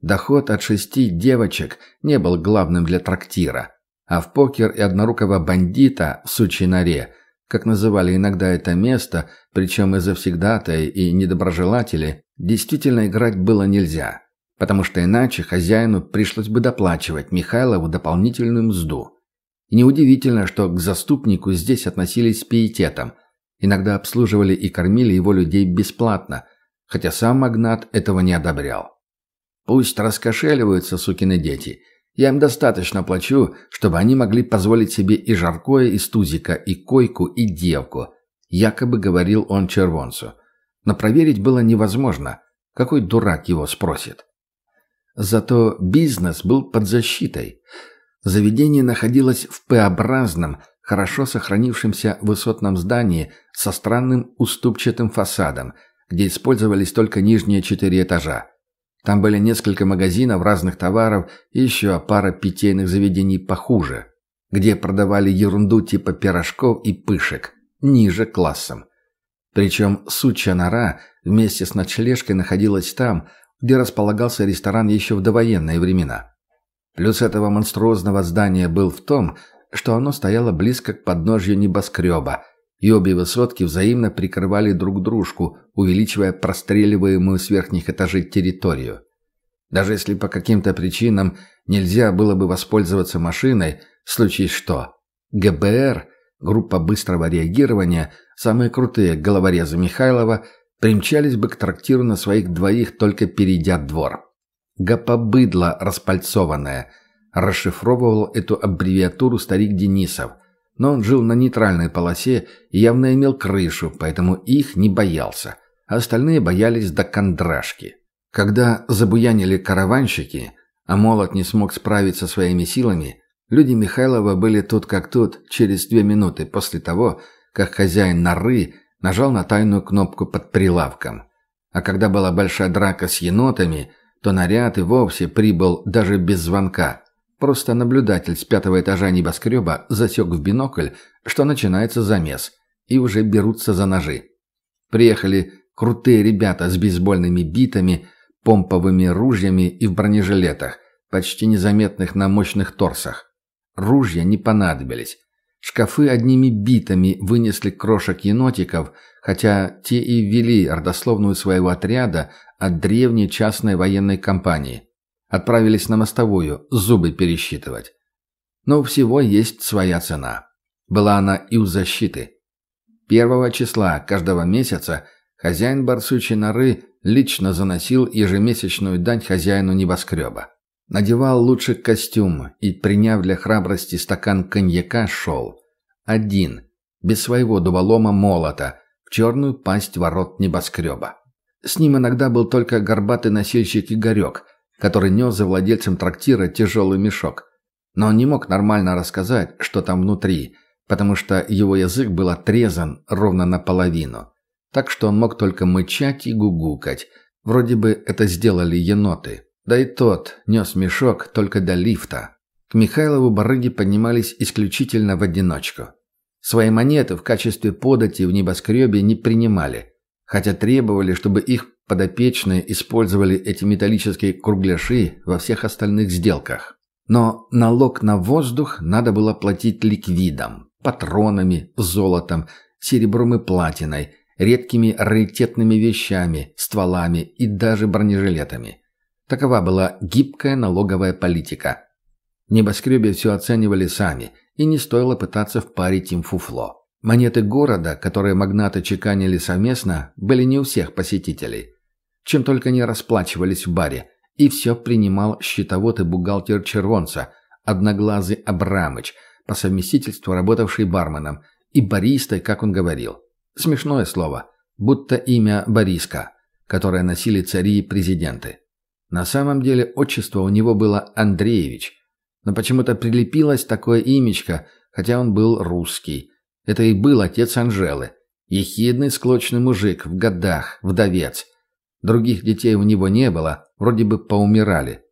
Доход от шести девочек не был главным для трактира, а в покер и однорукого бандита в сучьей норе, как называли иногда это место, причем и завсегдатые, и недоброжелатели, действительно играть было нельзя потому что иначе хозяину пришлось бы доплачивать Михайлову дополнительную мзду. И неудивительно, что к заступнику здесь относились с пиететом, иногда обслуживали и кормили его людей бесплатно, хотя сам магнат этого не одобрял. Пусть раскошеливаются сукины дети. Я им достаточно плачу, чтобы они могли позволить себе и жаркое из тузика, и койку, и девку. Якобы говорил он червонцу. Но проверить было невозможно. Какой дурак его спросит? Зато бизнес был под защитой. Заведение находилось в П-образном, хорошо сохранившемся высотном здании со странным уступчатым фасадом, где использовались только нижние четыре этажа. Там были несколько магазинов разных товаров и еще пара питейных заведений похуже, где продавали ерунду типа пирожков и пышек, ниже классом. Причем сучья нора вместе с ночлежкой находилась там, где располагался ресторан еще в довоенные времена. Плюс этого монструозного здания был в том, что оно стояло близко к подножью небоскреба, и обе высотки взаимно прикрывали друг дружку, увеличивая простреливаемую с верхних этажей территорию. Даже если по каким-то причинам нельзя было бы воспользоваться машиной, случись что, ГБР, группа быстрого реагирования, самые крутые головорезы Михайлова, примчались бы к трактиру на своих двоих, только перейдя двор. «Гапобыдло распальцованное», расшифровывал эту аббревиатуру старик Денисов, но он жил на нейтральной полосе и явно имел крышу, поэтому их не боялся, а остальные боялись до кондрашки. Когда забуянили караванщики, а молот не смог справиться своими силами, люди Михайлова были тут как тут через две минуты после того, как хозяин норы нажал на тайную кнопку под прилавком. А когда была большая драка с енотами – то наряд и вовсе прибыл даже без звонка. Просто наблюдатель с пятого этажа небоскреба засек в бинокль, что начинается замес, и уже берутся за ножи. Приехали крутые ребята с бейсбольными битами, помповыми ружьями и в бронежилетах, почти незаметных на мощных торсах. Ружья не понадобились. Шкафы одними битами вынесли крошек енотиков, хотя те и ввели родословную своего отряда от древней частной военной компании. Отправились на мостовую, зубы пересчитывать. Но у всего есть своя цена. Была она и у защиты. Первого числа каждого месяца хозяин барсучей норы лично заносил ежемесячную дань хозяину небоскреба. Надевал лучший костюм и, приняв для храбрости стакан коньяка, шел. Один, без своего дуболома молота, в черную пасть ворот небоскреба. С ним иногда был только горбатый носильщик Игорек, который нес за владельцем трактира тяжелый мешок. Но он не мог нормально рассказать, что там внутри, потому что его язык был отрезан ровно наполовину. Так что он мог только мычать и гугукать. Вроде бы это сделали еноты. Да и тот нес мешок только до лифта. К Михайлову барыги поднимались исключительно в одиночку. Свои монеты в качестве подати в небоскребе не принимали – хотя требовали, чтобы их подопечные использовали эти металлические кругляши во всех остальных сделках. Но налог на воздух надо было платить ликвидом, патронами, золотом, серебром и платиной, редкими раритетными вещами, стволами и даже бронежилетами. Такова была гибкая налоговая политика. В небоскребе все оценивали сами, и не стоило пытаться впарить им фуфло. Монеты города, которые магнаты чеканили совместно, были не у всех посетителей. Чем только не расплачивались в баре. И все принимал счетовод и бухгалтер Червонца, одноглазый Абрамыч, по совместительству работавший барменом, и баристой, как он говорил. Смешное слово, будто имя Бориска, которое носили цари и президенты. На самом деле отчество у него было Андреевич, но почему-то прилепилось такое имечко, хотя он был русский – это и был отец Анжелы. Ехидный склочный мужик, в годах, вдовец. Других детей у него не было, вроде бы поумирали.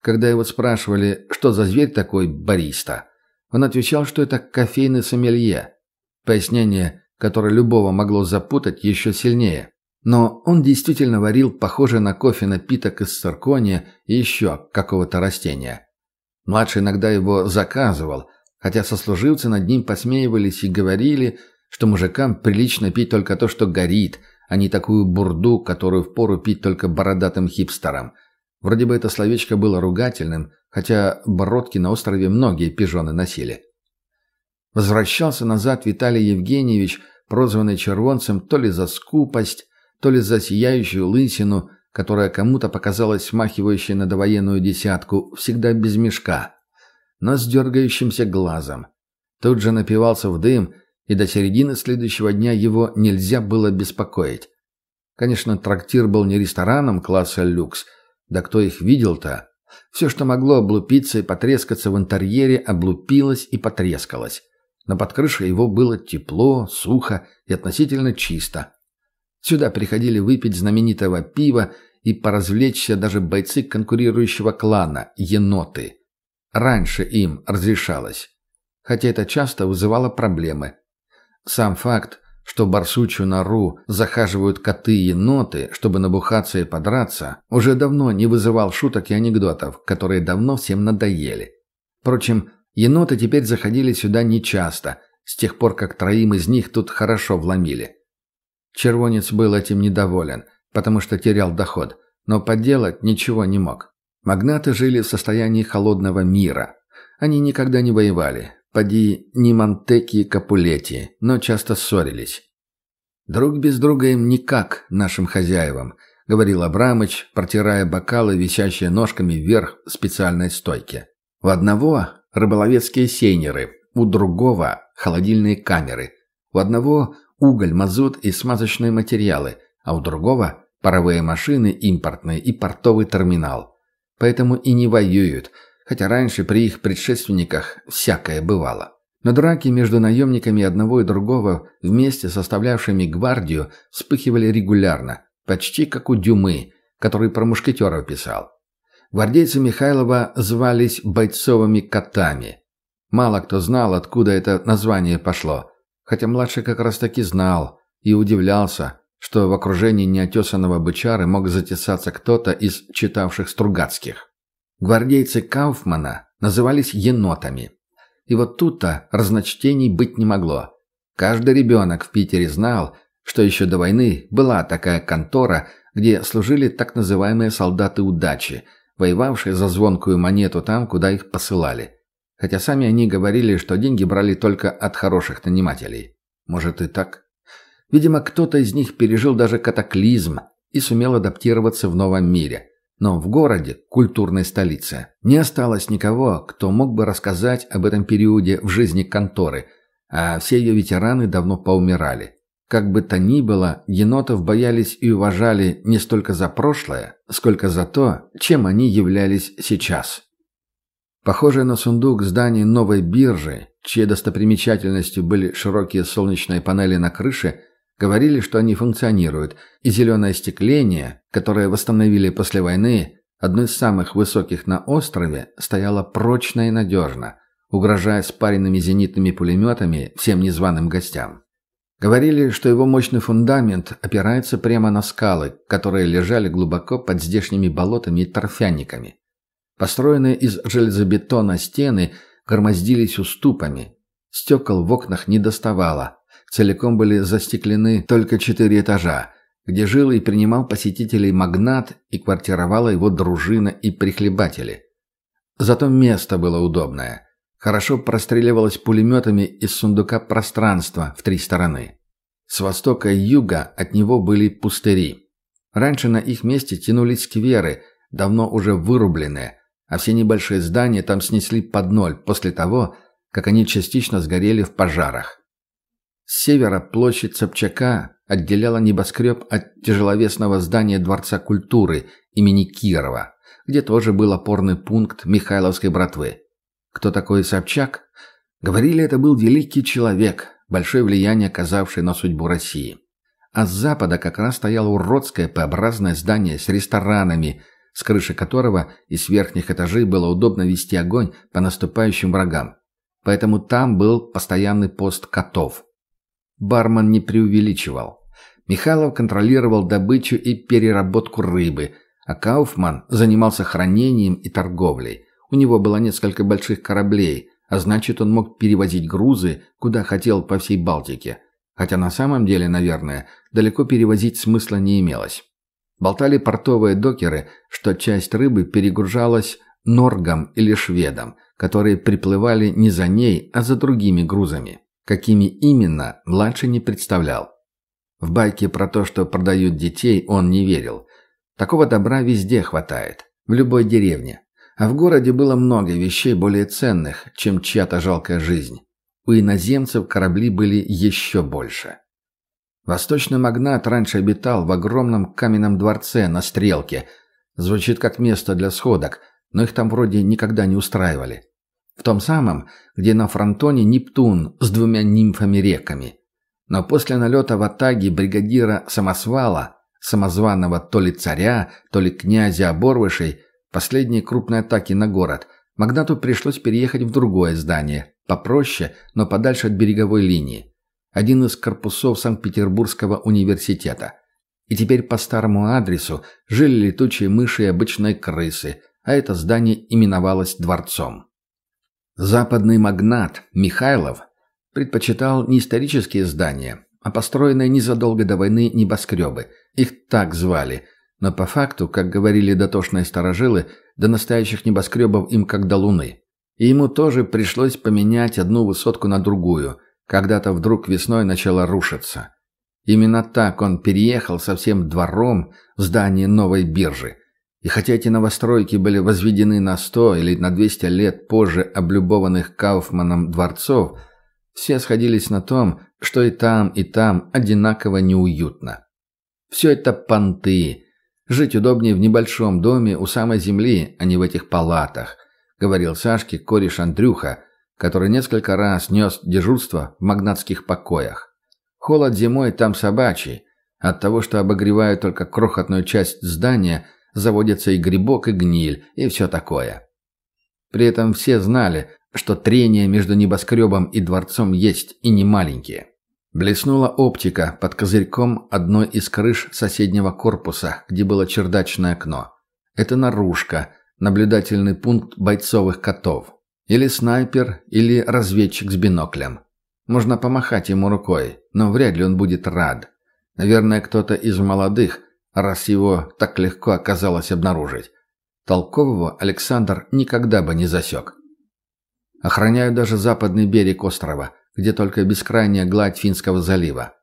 Когда его спрашивали, что за зверь такой бариста, он отвечал, что это кофейный сомелье. Пояснение, которое любого могло запутать еще сильнее. Но он действительно варил похожий на кофе напиток из циркония и еще какого-то растения. Младший иногда его заказывал, хотя сослуживцы над ним посмеивались и говорили, что мужикам прилично пить только то, что горит, а не такую бурду, которую впору пить только бородатым хипстерам. Вроде бы это словечко было ругательным, хотя бородки на острове многие пижоны носили. Возвращался назад Виталий Евгеньевич, прозванный червонцем то ли за скупость, то ли за сияющую лысину, которая кому-то показалась смахивающей на довоенную десятку, всегда без мешка но с дергающимся глазом. Тут же напивался в дым, и до середины следующего дня его нельзя было беспокоить. Конечно, трактир был не рестораном класса люкс, да кто их видел-то? Все, что могло облупиться и потрескаться в интерьере, облупилось и потрескалось. Но под крышей его было тепло, сухо и относительно чисто. Сюда приходили выпить знаменитого пива и поразвлечься даже бойцы конкурирующего клана – еноты – Раньше им разрешалось. Хотя это часто вызывало проблемы. Сам факт, что барсучью нору захаживают коты и еноты, чтобы набухаться и подраться, уже давно не вызывал шуток и анекдотов, которые давно всем надоели. Впрочем, еноты теперь заходили сюда нечасто, с тех пор, как троим из них тут хорошо вломили. Червонец был этим недоволен, потому что терял доход, но поделать ничего не мог. Магнаты жили в состоянии холодного мира. Они никогда не воевали, Поди не Монтеки и Капулети, но часто ссорились. «Друг без друга им никак, нашим хозяевам», — говорил Абрамыч, протирая бокалы, висящие ножками вверх в специальной стойке. «У одного — рыболовецкие сейнеры, у другого — холодильные камеры, у одного — уголь, мазут и смазочные материалы, а у другого — паровые машины импортные и портовый терминал. Поэтому и не воюют — хотя раньше при их предшественниках всякое бывало. Но драки между наемниками одного и другого, вместе составлявшими гвардию, вспыхивали регулярно, почти как у Дюмы, который про мушкетеров писал. Гвардейцы Михайлова звались бойцовыми котами. Мало кто знал, откуда это название пошло, хотя младший как раз таки знал и удивлялся, что в окружении неотесанного бычары мог затесаться кто-то из читавших Стругацких. Гвардейцы Кауфмана назывались енотами. И вот тут-то разночтений быть не могло. Каждый ребенок в Питере знал, что еще до войны была такая контора, где служили так называемые солдаты удачи, воевавшие за звонкую монету там, куда их посылали. Хотя сами они говорили, что деньги брали только от хороших нанимателей. Может и так? Видимо, кто-то из них пережил даже катаклизм и сумел адаптироваться в новом мире – но в городе, культурной столице, не осталось никого, кто мог бы рассказать об этом периоде в жизни конторы, а все ее ветераны давно поумирали. Как бы то ни было, енотов боялись и уважали не столько за прошлое, сколько за то, чем они являлись сейчас. Похожее на сундук здание новой биржи, чьей достопримечательностью были широкие солнечные панели на крыше – Говорили, что они функционируют, и зеленое остекление, которое восстановили после войны, одно из самых высоких на острове, стояло прочно и надежно, угрожая спаренными зенитными пулеметами всем незваным гостям. Говорили, что его мощный фундамент опирается прямо на скалы, которые лежали глубоко под здешними болотами и торфяниками. Построенные из железобетона стены громоздились уступами. Стекол в окнах не доставало, целиком были застеклены только четыре этажа, где жил и принимал посетителей магнат и квартировала его дружина и прихлебатели. Зато место было удобное. Хорошо простреливалось пулеметами из сундука пространства в три стороны. С востока и юга от него были пустыри. Раньше на их месте тянулись скверы, давно уже вырубленные, а все небольшие здания там снесли под ноль после того, как они частично сгорели в пожарах. С севера площадь Собчака отделяла небоскреб от тяжеловесного здания Дворца культуры имени Кирова, где тоже был опорный пункт Михайловской братвы. Кто такой Собчак? Говорили, это был великий человек, большое влияние оказавший на судьбу России. А с запада как раз стояло уродское П-образное здание с ресторанами, с крыши которого и с верхних этажей было удобно вести огонь по наступающим врагам. Поэтому там был постоянный пост котов. Бармен не преувеличивал. Михайлов контролировал добычу и переработку рыбы, а Кауфман занимался хранением и торговлей. У него было несколько больших кораблей, а значит, он мог перевозить грузы, куда хотел по всей Балтике. Хотя на самом деле, наверное, далеко перевозить смысла не имелось. Болтали портовые докеры, что часть рыбы перегружалась норгом или шведом, которые приплывали не за ней, а за другими грузами. Какими именно, младший не представлял. В байке про то, что продают детей, он не верил. Такого добра везде хватает, в любой деревне. А в городе было много вещей более ценных, чем чья-то жалкая жизнь. У иноземцев корабли были еще больше. Восточный магнат раньше обитал в огромном каменном дворце на Стрелке. Звучит как место для сходок, но их там вроде никогда не устраивали. В том самом, где на фронтоне Нептун с двумя нимфами-реками. Но после налета в Атаге бригадира Самосвала, самозваного то ли царя, то ли князя Оборвышей, последней крупной атаки на город, Магнату пришлось переехать в другое здание, попроще, но подальше от береговой линии. один из корпусов Санкт-Петербургского университета. И теперь по старому адресу жили летучие мыши и обычные крысы, а это здание именовалось дворцом. Западный магнат Михайлов предпочитал не исторические здания, а построенные незадолго до войны небоскребы. Их так звали. Но по факту, как говорили дотошные старожилы, до настоящих небоскребов им как до луны. И ему тоже пришлось поменять одну высотку на другую. Когда-то вдруг весной начало рушиться. Именно так он переехал со всем двором в здание новой биржи. И хотя эти новостройки были возведены на 100 или на 200 лет позже облюбованных Кауфманом дворцов, все сходились на том, что и там, и там одинаково неуютно. Все это понты. Жить удобнее в небольшом доме у самой земли, а не в этих палатах, говорил Сашке кореш Андрюха, который несколько раз нес дежурство в магнатских покоях. Холод зимой там собачий. От того, что обогревают только крохотную часть здания, заводится и грибок, и гниль, и все такое. При этом все знали, что трение между небоскребом и дворцом есть и не маленькие. Блеснула оптика под козырьком одной из крыш соседнего корпуса, где было чердачное окно. Это наружка, наблюдательный пункт бойцовых котов. Или снайпер, или разведчик с биноклем. Можно помахать ему рукой, но вряд ли он будет рад. Наверное, кто-то из молодых, раз его так легко оказалось обнаружить. Толкового Александр никогда бы не засек. Охраняют даже западный берег острова – где только бескрайняя гладь Финского залива.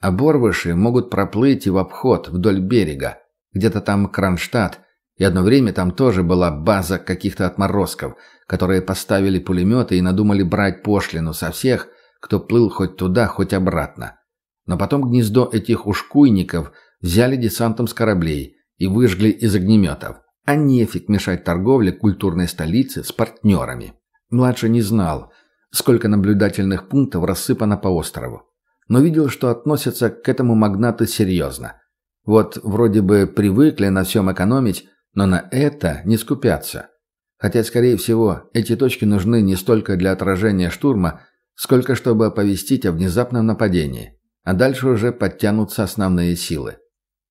Оборвыши могут проплыть и в обход вдоль берега. Где-то там Кронштадт, и одно время там тоже была база каких-то отморозков, которые поставили пулеметы и надумали брать пошлину со всех, кто плыл хоть туда, хоть обратно. Но потом гнездо этих ушкуйников взяли десантом с кораблей и выжгли из огнеметов. А нефиг мешать торговле культурной столицы с партнерами. Младший не знал, сколько наблюдательных пунктов рассыпано по острову. Но видел, что относятся к этому магнаты серьезно. Вот вроде бы привыкли на всем экономить, но на это не скупятся. Хотя, скорее всего, эти точки нужны не столько для отражения штурма, сколько чтобы оповестить о внезапном нападении. А дальше уже подтянутся основные силы.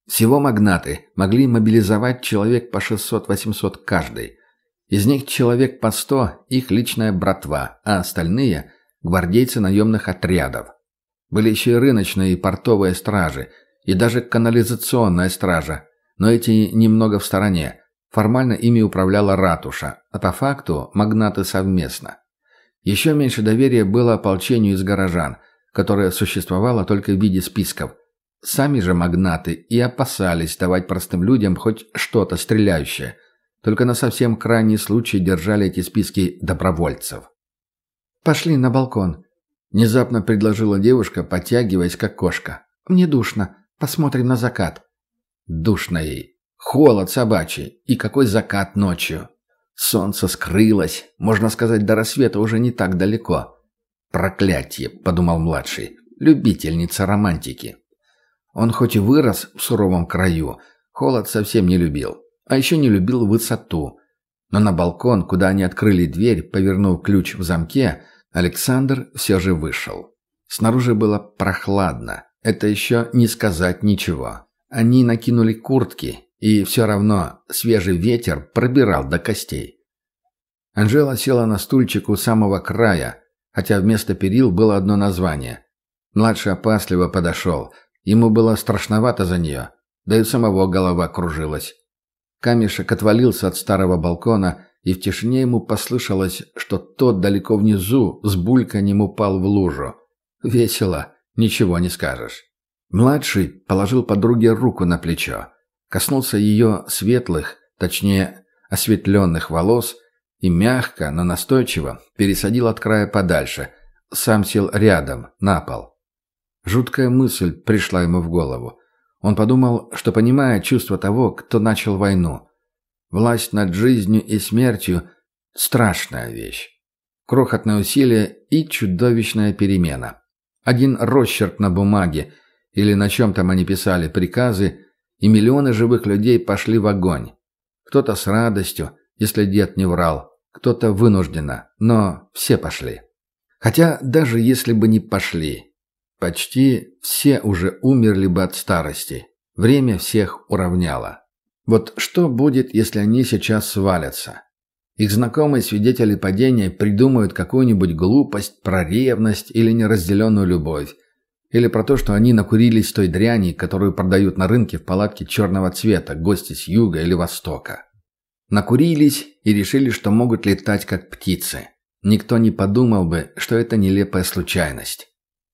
Всего магнаты могли мобилизовать человек по 600-800 каждый. Из них человек по сто – их личная братва, а остальные – гвардейцы наемных отрядов. Были еще и рыночные и портовые стражи, и даже канализационная стража, но эти немного в стороне. Формально ими управляла ратуша, а по факту – магнаты совместно. Еще меньше доверия было ополчению из горожан, которое существовало только в виде списков. Сами же магнаты и опасались давать простым людям хоть что-то стреляющее – только на совсем крайний случай держали эти списки добровольцев. «Пошли на балкон», – внезапно предложила девушка, подтягиваясь как кошка. «Мне душно. Посмотрим на закат». Душно ей. Холод собачий. И какой закат ночью. Солнце скрылось. Можно сказать, до рассвета уже не так далеко. «Проклятие», – подумал младший. «Любительница романтики». Он хоть и вырос в суровом краю, холод совсем не любил а еще не любил высоту. Но на балкон, куда они открыли дверь, повернув ключ в замке, Александр все же вышел. Снаружи было прохладно. Это еще не сказать ничего. Они накинули куртки, и все равно свежий ветер пробирал до костей. Анжела села на стульчик у самого края, хотя вместо перил было одно название. Младший опасливо подошел. Ему было страшновато за нее, да и самого голова кружилась. Камешек отвалился от старого балкона, и в тишине ему послышалось, что тот далеко внизу с бульканьем упал в лужу. Весело, ничего не скажешь. Младший положил подруге руку на плечо, коснулся ее светлых, точнее, осветленных волос и мягко, но настойчиво пересадил от края подальше, сам сел рядом, на пол. Жуткая мысль пришла ему в голову. Он подумал, что понимает чувство того, кто начал войну. Власть над жизнью и смертью – страшная вещь. Крохотное усилие и чудовищная перемена. Один росчерк на бумаге или на чем там они писали приказы, и миллионы живых людей пошли в огонь. Кто-то с радостью, если дед не врал, кто-то вынужденно, но все пошли. Хотя даже если бы не пошли, Почти все уже умерли бы от старости. Время всех уравняло. Вот что будет, если они сейчас свалятся? Их знакомые свидетели падения придумают какую-нибудь глупость про ревность или неразделенную любовь. Или про то, что они накурились той дряни, которую продают на рынке в палатке черного цвета, гости с юга или востока. Накурились и решили, что могут летать как птицы. Никто не подумал бы, что это нелепая случайность.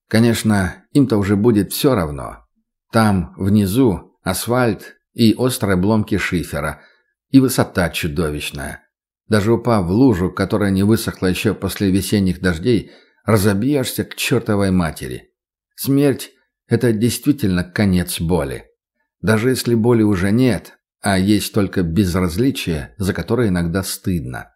Конечно, им-то уже будет все равно. Там, внизу, асфальт и острые обломки шифера, и высота чудовищная. Даже упав в лужу, которая не высохла еще после весенних дождей, разобьешься к чертовой матери. Смерть – это действительно конец боли. Даже если боли уже нет, а есть только безразличие, за которое иногда стыдно.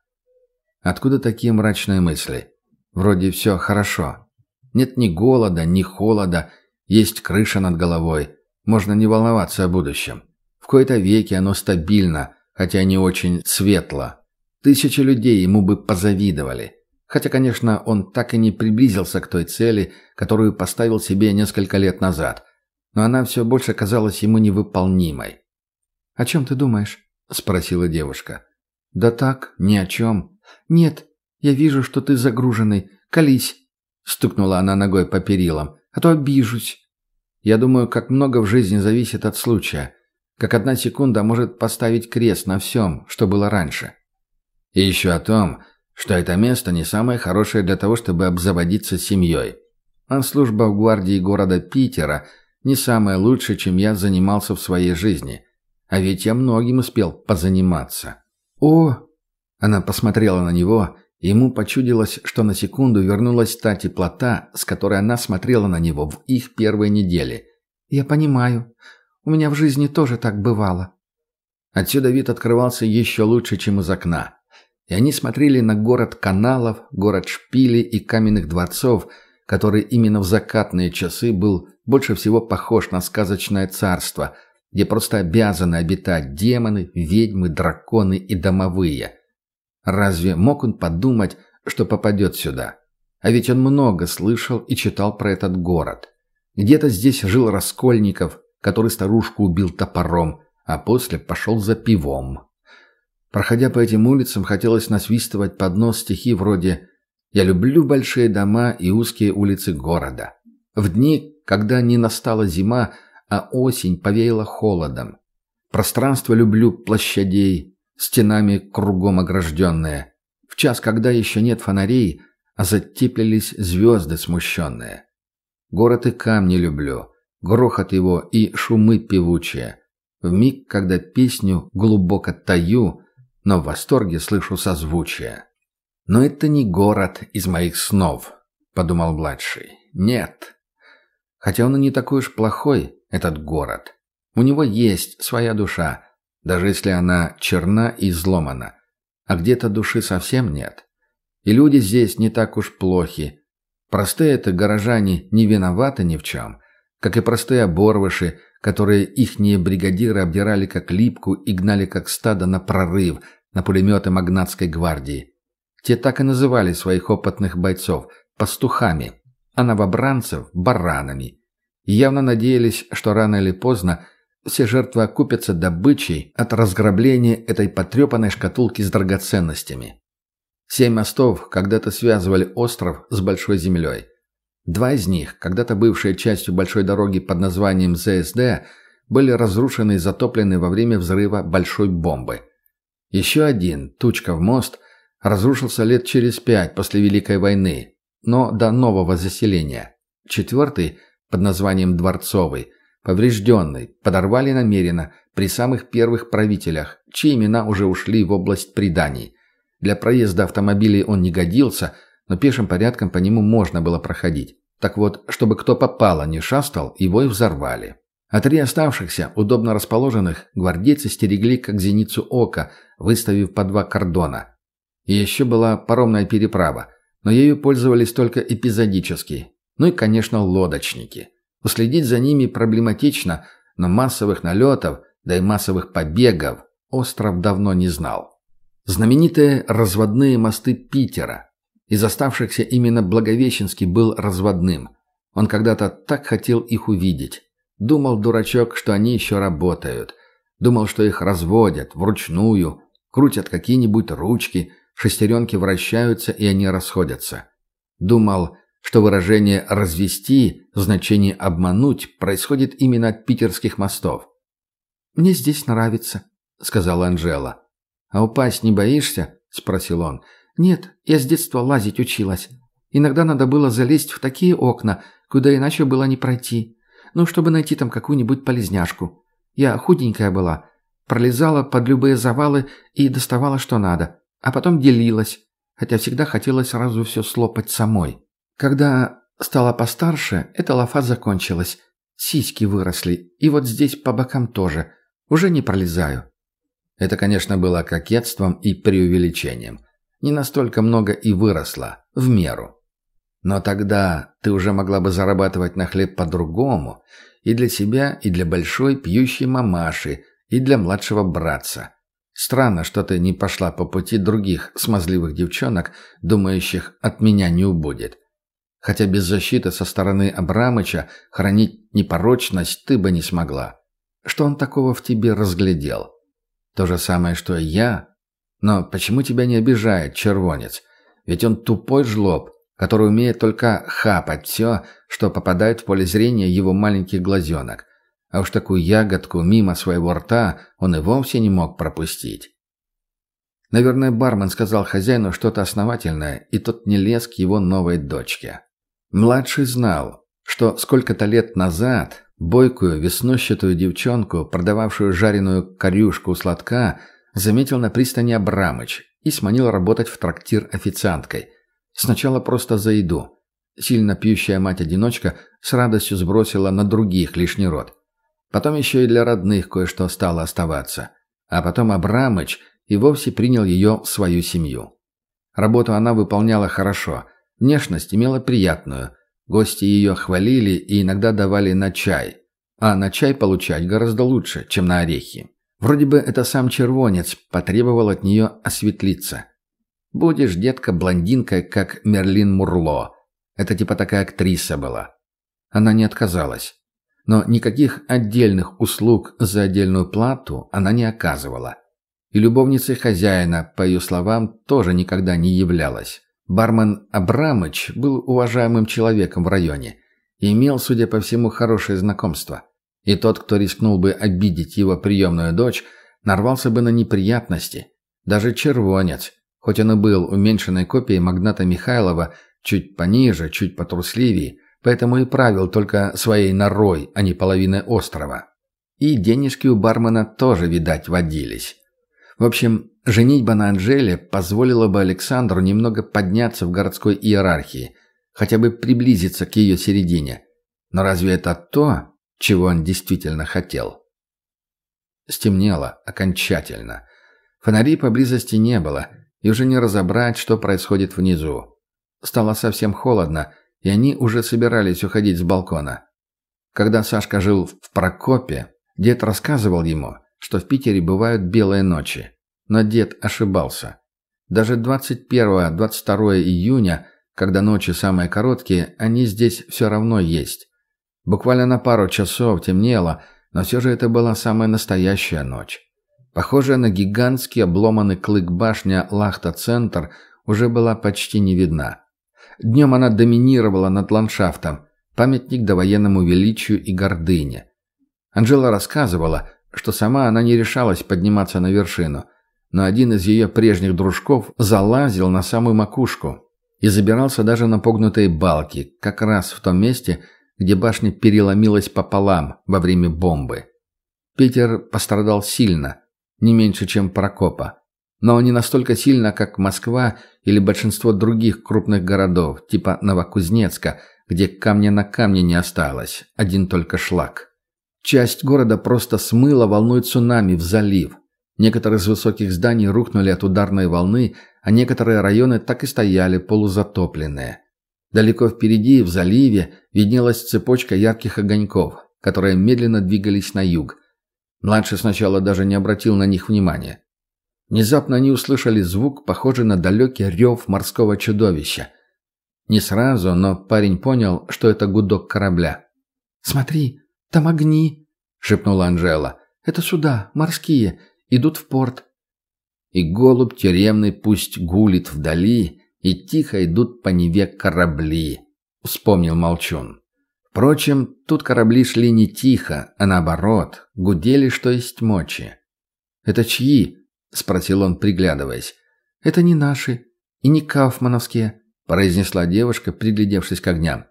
Откуда такие мрачные мысли? Вроде все хорошо. Нет ни голода, ни холода, есть крыша над головой. Можно не волноваться о будущем. В кои-то веки оно стабильно, хотя не очень светло. Тысячи людей ему бы позавидовали. Хотя, конечно, он так и не приблизился к той цели, которую поставил себе несколько лет назад. Но она все больше казалась ему невыполнимой. «О чем ты думаешь?» – спросила девушка. «Да так, ни о чем. Нет, я вижу, что ты загруженный. Колись!» – стукнула она ногой по перилам. «А то обижусь». «Я думаю, как много в жизни зависит от случая. Как одна секунда может поставить крест на всем, что было раньше». И еще о том, что это место не самое хорошее для того, чтобы обзаводиться семьей. А служба в гвардии города Питера не самая лучшая, чем я занимался в своей жизни. А ведь я многим успел позаниматься. О! Она посмотрела на него, ему почудилось, что на секунду вернулась та теплота, с которой она смотрела на него в их первой неделе. «Я понимаю. У меня в жизни тоже так бывало». Отсюда вид открывался еще лучше, чем из окна и они смотрели на город каналов, город шпилей и каменных дворцов, который именно в закатные часы был больше всего похож на сказочное царство, где просто обязаны обитать демоны, ведьмы, драконы и домовые. Разве мог он подумать, что попадет сюда? А ведь он много слышал и читал про этот город. Где-то здесь жил Раскольников, который старушку убил топором, а после пошел за пивом. Проходя по этим улицам, хотелось насвистывать под нос стихи вроде «Я люблю большие дома и узкие улицы города». В дни, когда не настала зима, а осень повеяла холодом. Пространство люблю площадей, стенами кругом огражденные. В час, когда еще нет фонарей, а затеплились звезды смущенные. Город и камни люблю, грохот его и шумы певучие. В миг, когда песню глубоко таю, но в восторге слышу созвучие. «Но это не город из моих снов», — подумал младший. «Нет. Хотя он и не такой уж плохой, этот город. У него есть своя душа, даже если она черна и изломана. А где-то души совсем нет. И люди здесь не так уж плохи. Простые это горожане не виноваты ни в чем, как и простые оборвыши, которые ихние бригадиры обдирали как липку и гнали как стадо на прорыв, на пулеметы Магнатской гвардии. Те так и называли своих опытных бойцов – пастухами, а новобранцев – баранами. И явно надеялись, что рано или поздно все жертвы окупятся добычей от разграбления этой потрепанной шкатулки с драгоценностями. Семь мостов когда-то связывали остров с большой землей. Два из них, когда-то бывшие частью большой дороги под названием ЗСД, были разрушены и затоплены во время взрыва большой бомбы. Еще один, Тучка в мост, разрушился лет через пять после Великой войны, но до нового заселения. Четвертый, под названием Дворцовый, поврежденный, подорвали намеренно при самых первых правителях, чьи имена уже ушли в область преданий. Для проезда автомобилей он не годился – но пешим порядком по нему можно было проходить. Так вот, чтобы кто попало не шастал, его и взорвали. А три оставшихся, удобно расположенных, гвардейцы стерегли как зеницу ока, выставив по два кордона. И еще была паромная переправа, но ею пользовались только эпизодически. Ну и, конечно, лодочники. Уследить за ними проблематично, но массовых налетов, да и массовых побегов остров давно не знал. Знаменитые разводные мосты Питера, из оставшихся именно Благовещенский был разводным. Он когда-то так хотел их увидеть. Думал, дурачок, что они еще работают. Думал, что их разводят вручную, крутят какие-нибудь ручки, шестеренки вращаются, и они расходятся. Думал, что выражение «развести» в значении «обмануть» происходит именно от питерских мостов. «Мне здесь нравится», — сказала Анжела. «А упасть не боишься?» — спросил он. «Нет, я с детства лазить училась. Иногда надо было залезть в такие окна, куда иначе было не пройти. Ну, чтобы найти там какую-нибудь полезняшку. Я худенькая была, пролезала под любые завалы и доставала что надо, а потом делилась, хотя всегда хотелось сразу все слопать самой. Когда стала постарше, эта лафа закончилась. Сиськи выросли, и вот здесь по бокам тоже. Уже не пролезаю. Это, конечно, было кокетством и преувеличением. Не настолько много и выросло, в меру. Но тогда ты уже могла бы зарабатывать на хлеб по-другому, и для себя, и для большой пьющей мамаши, и для младшего братца. Странно, что ты не пошла по пути других смазливых девчонок, думающих, от меня не убудет. Хотя без защиты со стороны Абрамыча хранить непорочность ты бы не смогла. Что он такого в тебе разглядел? То же самое, что и я. Но почему тебя не обижает червонец? Ведь он тупой жлоб, который умеет только хапать все, что попадает в поле зрения его маленьких глазенок. А уж такую ягодку мимо своего рта он и вовсе не мог пропустить. Наверное, бармен сказал хозяину что-то основательное, и тот не лез к его новой дочке. Младший знал, что сколько-то лет назад бойкую веснущатую девчонку, продававшую жареную корюшку сладка, заметил на пристани Абрамыч и сманил работать в трактир официанткой – Сначала просто за еду. Сильно пьющая мать-одиночка с радостью сбросила на других лишний род. Потом еще и для родных кое-что стало оставаться. А потом Абрамыч и вовсе принял ее в свою семью. Работу она выполняла хорошо. Внешность имела приятную. Гости ее хвалили и иногда давали на чай. А на чай получать гораздо лучше, чем на орехи. Вроде бы это сам червонец потребовал от нее осветлиться. Будешь, детка, блондинкой, как Мерлин Мурло. Это типа такая актриса была. Она не отказалась. Но никаких отдельных услуг за отдельную плату она не оказывала. И любовницей хозяина, по ее словам, тоже никогда не являлась. Бармен Абрамыч был уважаемым человеком в районе и имел, судя по всему, хорошее знакомство. И тот, кто рискнул бы обидеть его приемную дочь, нарвался бы на неприятности. Даже червонец – Хоть он и был уменьшенной копией магната Михайлова, чуть пониже, чуть потрусливее, поэтому и правил только своей норой, а не половиной острова. И денежки у бармена тоже, видать, водились. В общем, женитьба на Анжеле позволила бы Александру немного подняться в городской иерархии, хотя бы приблизиться к ее середине. Но разве это то, чего он действительно хотел? Стемнело окончательно. Фонарей поблизости не было – и уже не разобрать, что происходит внизу. Стало совсем холодно, и они уже собирались уходить с балкона. Когда Сашка жил в Прокопе, дед рассказывал ему, что в Питере бывают белые ночи. Но дед ошибался. Даже 21-22 июня, когда ночи самые короткие, они здесь все равно есть. Буквально на пару часов темнело, но все же это была самая настоящая ночь. Похожая на гигантский обломанный клык башня Лахта-центр уже была почти не видна. Днем она доминировала над ландшафтом, памятник довоенному величию и гордыне. Анжела рассказывала, что сама она не решалась подниматься на вершину, но один из ее прежних дружков залазил на самую макушку и забирался даже на погнутые балки, как раз в том месте, где башня переломилась пополам во время бомбы. Питер пострадал сильно, не меньше, чем Прокопа. Но не настолько сильно, как Москва или большинство других крупных городов, типа Новокузнецка, где камня на камне не осталось, один только шлак. Часть города просто смыла волной цунами в залив. Некоторые из высоких зданий рухнули от ударной волны, а некоторые районы так и стояли полузатопленные. Далеко впереди, в заливе, виднелась цепочка ярких огоньков, которые медленно двигались на юг, Младший сначала даже не обратил на них внимания. Внезапно они услышали звук, похожий на далекий рев морского чудовища. Не сразу, но парень понял, что это гудок корабля. «Смотри, там огни!» — шепнула Анжела. «Это суда, морские, идут в порт». И голубь тюремный пусть гулит вдали, и тихо идут по Неве корабли, — вспомнил Молчун. Впрочем, тут корабли шли не тихо, а наоборот, гудели, что есть мочи. «Это чьи?» — спросил он, приглядываясь. «Это не наши и не кауфмановские», — произнесла девушка, приглядевшись к огням.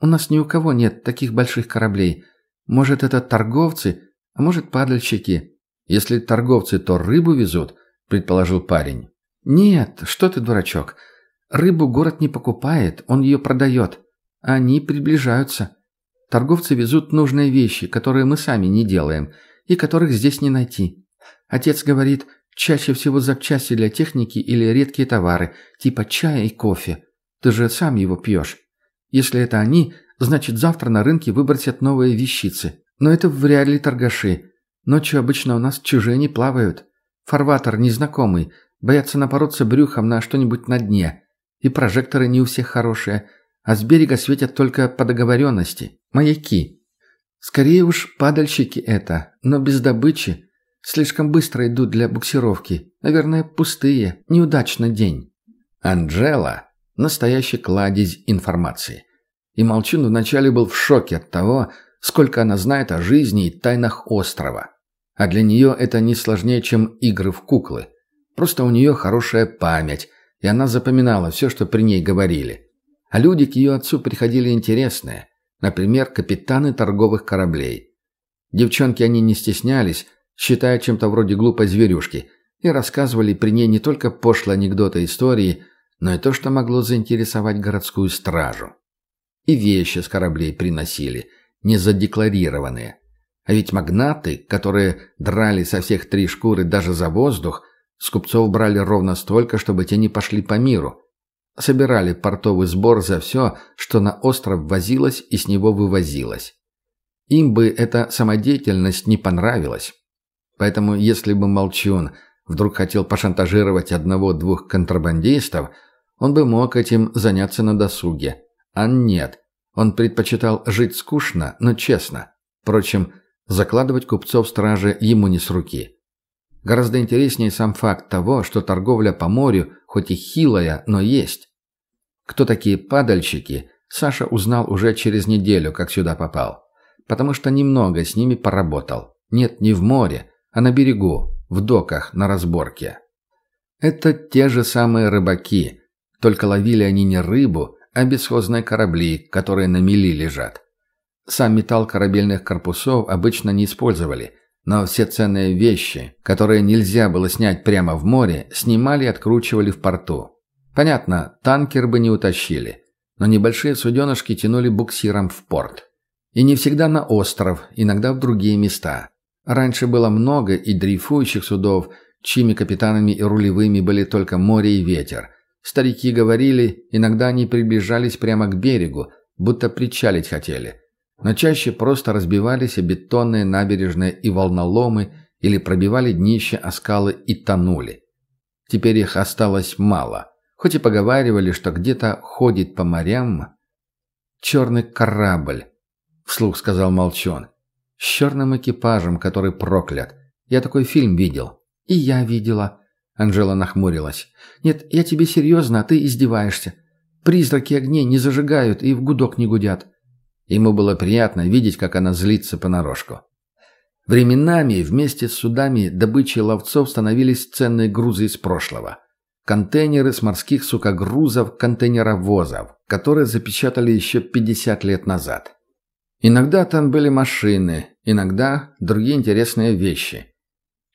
«У нас ни у кого нет таких больших кораблей. Может, это торговцы, а может, падальщики. Если торговцы, то рыбу везут», — предположил парень. «Нет, что ты, дурачок. Рыбу город не покупает, он ее продает. Они приближаются. Торговцы везут нужные вещи, которые мы сами не делаем, и которых здесь не найти. Отец говорит, чаще всего запчасти для техники или редкие товары, типа чая и кофе. Ты же сам его пьешь. Если это они, значит завтра на рынке выбросят новые вещицы. Но это вряд ли торгаши. Ночью обычно у нас чужие не плавают. Фарватер незнакомый, боятся напороться брюхом на что-нибудь на дне. И прожекторы не у всех хорошие, а с берега светят только по договоренности. Маяки. Скорее уж падальщики это, но без добычи. Слишком быстро идут для буксировки. Наверное, пустые. Неудачный день. Анджела – настоящий кладезь информации. И Молчун вначале был в шоке от того, сколько она знает о жизни и тайнах острова. А для нее это не сложнее, чем игры в куклы. Просто у нее хорошая память, и она запоминала все, что при ней говорили. А люди к ее отцу приходили интересные, например, капитаны торговых кораблей. Девчонки они не стеснялись, считая чем-то вроде глупой зверюшки, и рассказывали при ней не только пошлые анекдоты истории, но и то, что могло заинтересовать городскую стражу. И вещи с кораблей приносили, не задекларированные. А ведь магнаты, которые драли со всех три шкуры даже за воздух – с купцов брали ровно столько, чтобы те не пошли по миру. Собирали портовый сбор за все, что на остров возилось и с него вывозилось. Им бы эта самодеятельность не понравилась. Поэтому если бы Молчун вдруг хотел пошантажировать одного-двух контрабандистов, он бы мог этим заняться на досуге. А нет, он предпочитал жить скучно, но честно. Впрочем, закладывать купцов стражи ему не с руки. Гораздо интереснее сам факт того, что торговля по морю, хоть и хилая, но есть. Кто такие падальщики, Саша узнал уже через неделю, как сюда попал. Потому что немного с ними поработал. Нет, не в море, а на берегу, в доках, на разборке. Это те же самые рыбаки, только ловили они не рыбу, а бесхозные корабли, которые на мели лежат. Сам металл корабельных корпусов обычно не использовали – но все ценные вещи, которые нельзя было снять прямо в море, снимали и откручивали в порту. Понятно, танкер бы не утащили, но небольшие суденышки тянули буксиром в порт. И не всегда на остров, иногда в другие места. Раньше было много и дрейфующих судов, чьими капитанами и рулевыми были только море и ветер. Старики говорили, иногда они приближались прямо к берегу, будто причалить хотели – но чаще просто разбивались бетонные набережные и волноломы или пробивали днище о скалы и тонули. Теперь их осталось мало, хоть и поговаривали, что где-то ходит по морям черный корабль, вслух сказал Молчон, с черным экипажем, который проклят. Я такой фильм видел. И я видела. Анжела нахмурилась. «Нет, я тебе серьезно, а ты издеваешься. Призраки огней не зажигают и в гудок не гудят. Ему было приятно видеть, как она злится понарошку. Временами вместе с судами добычи ловцов становились ценные грузы из прошлого. Контейнеры с морских сукогрузов, контейнеровозов, которые запечатали еще 50 лет назад. Иногда там были машины, иногда другие интересные вещи.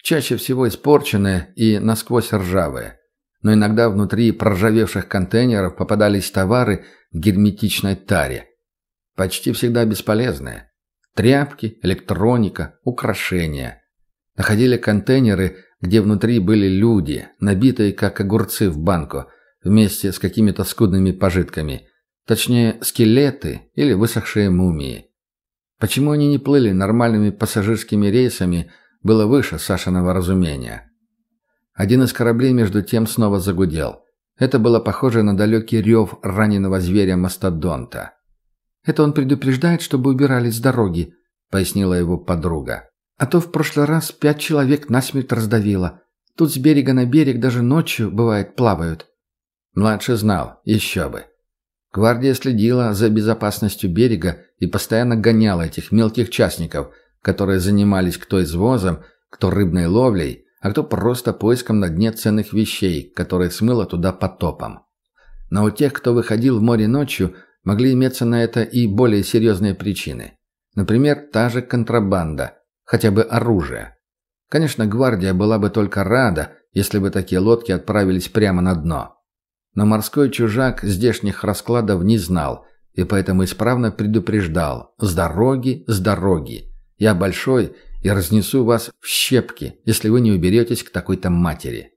Чаще всего испорченные и насквозь ржавые. Но иногда внутри проржавевших контейнеров попадались товары в герметичной таре, почти всегда бесполезные. Тряпки, электроника, украшения. Находили контейнеры, где внутри были люди, набитые как огурцы в банку, вместе с какими-то скудными пожитками. Точнее, скелеты или высохшие мумии. Почему они не плыли нормальными пассажирскими рейсами, было выше Сашиного разумения. Один из кораблей между тем снова загудел. Это было похоже на далекий рев раненого зверя-мастодонта. «Это он предупреждает, чтобы убирались с дороги», — пояснила его подруга. «А то в прошлый раз пять человек насмерть раздавило. Тут с берега на берег даже ночью, бывает, плавают». Младший знал, еще бы. Гвардия следила за безопасностью берега и постоянно гоняла этих мелких частников, которые занимались кто извозом, кто рыбной ловлей, а кто просто поиском на дне ценных вещей, которые смыло туда потопом. Но у тех, кто выходил в море ночью, могли иметься на это и более серьезные причины. Например, та же контрабанда, хотя бы оружие. Конечно, гвардия была бы только рада, если бы такие лодки отправились прямо на дно. Но морской чужак здешних раскладов не знал, и поэтому исправно предупреждал «С дороги, с дороги! Я большой и разнесу вас в щепки, если вы не уберетесь к такой-то матери».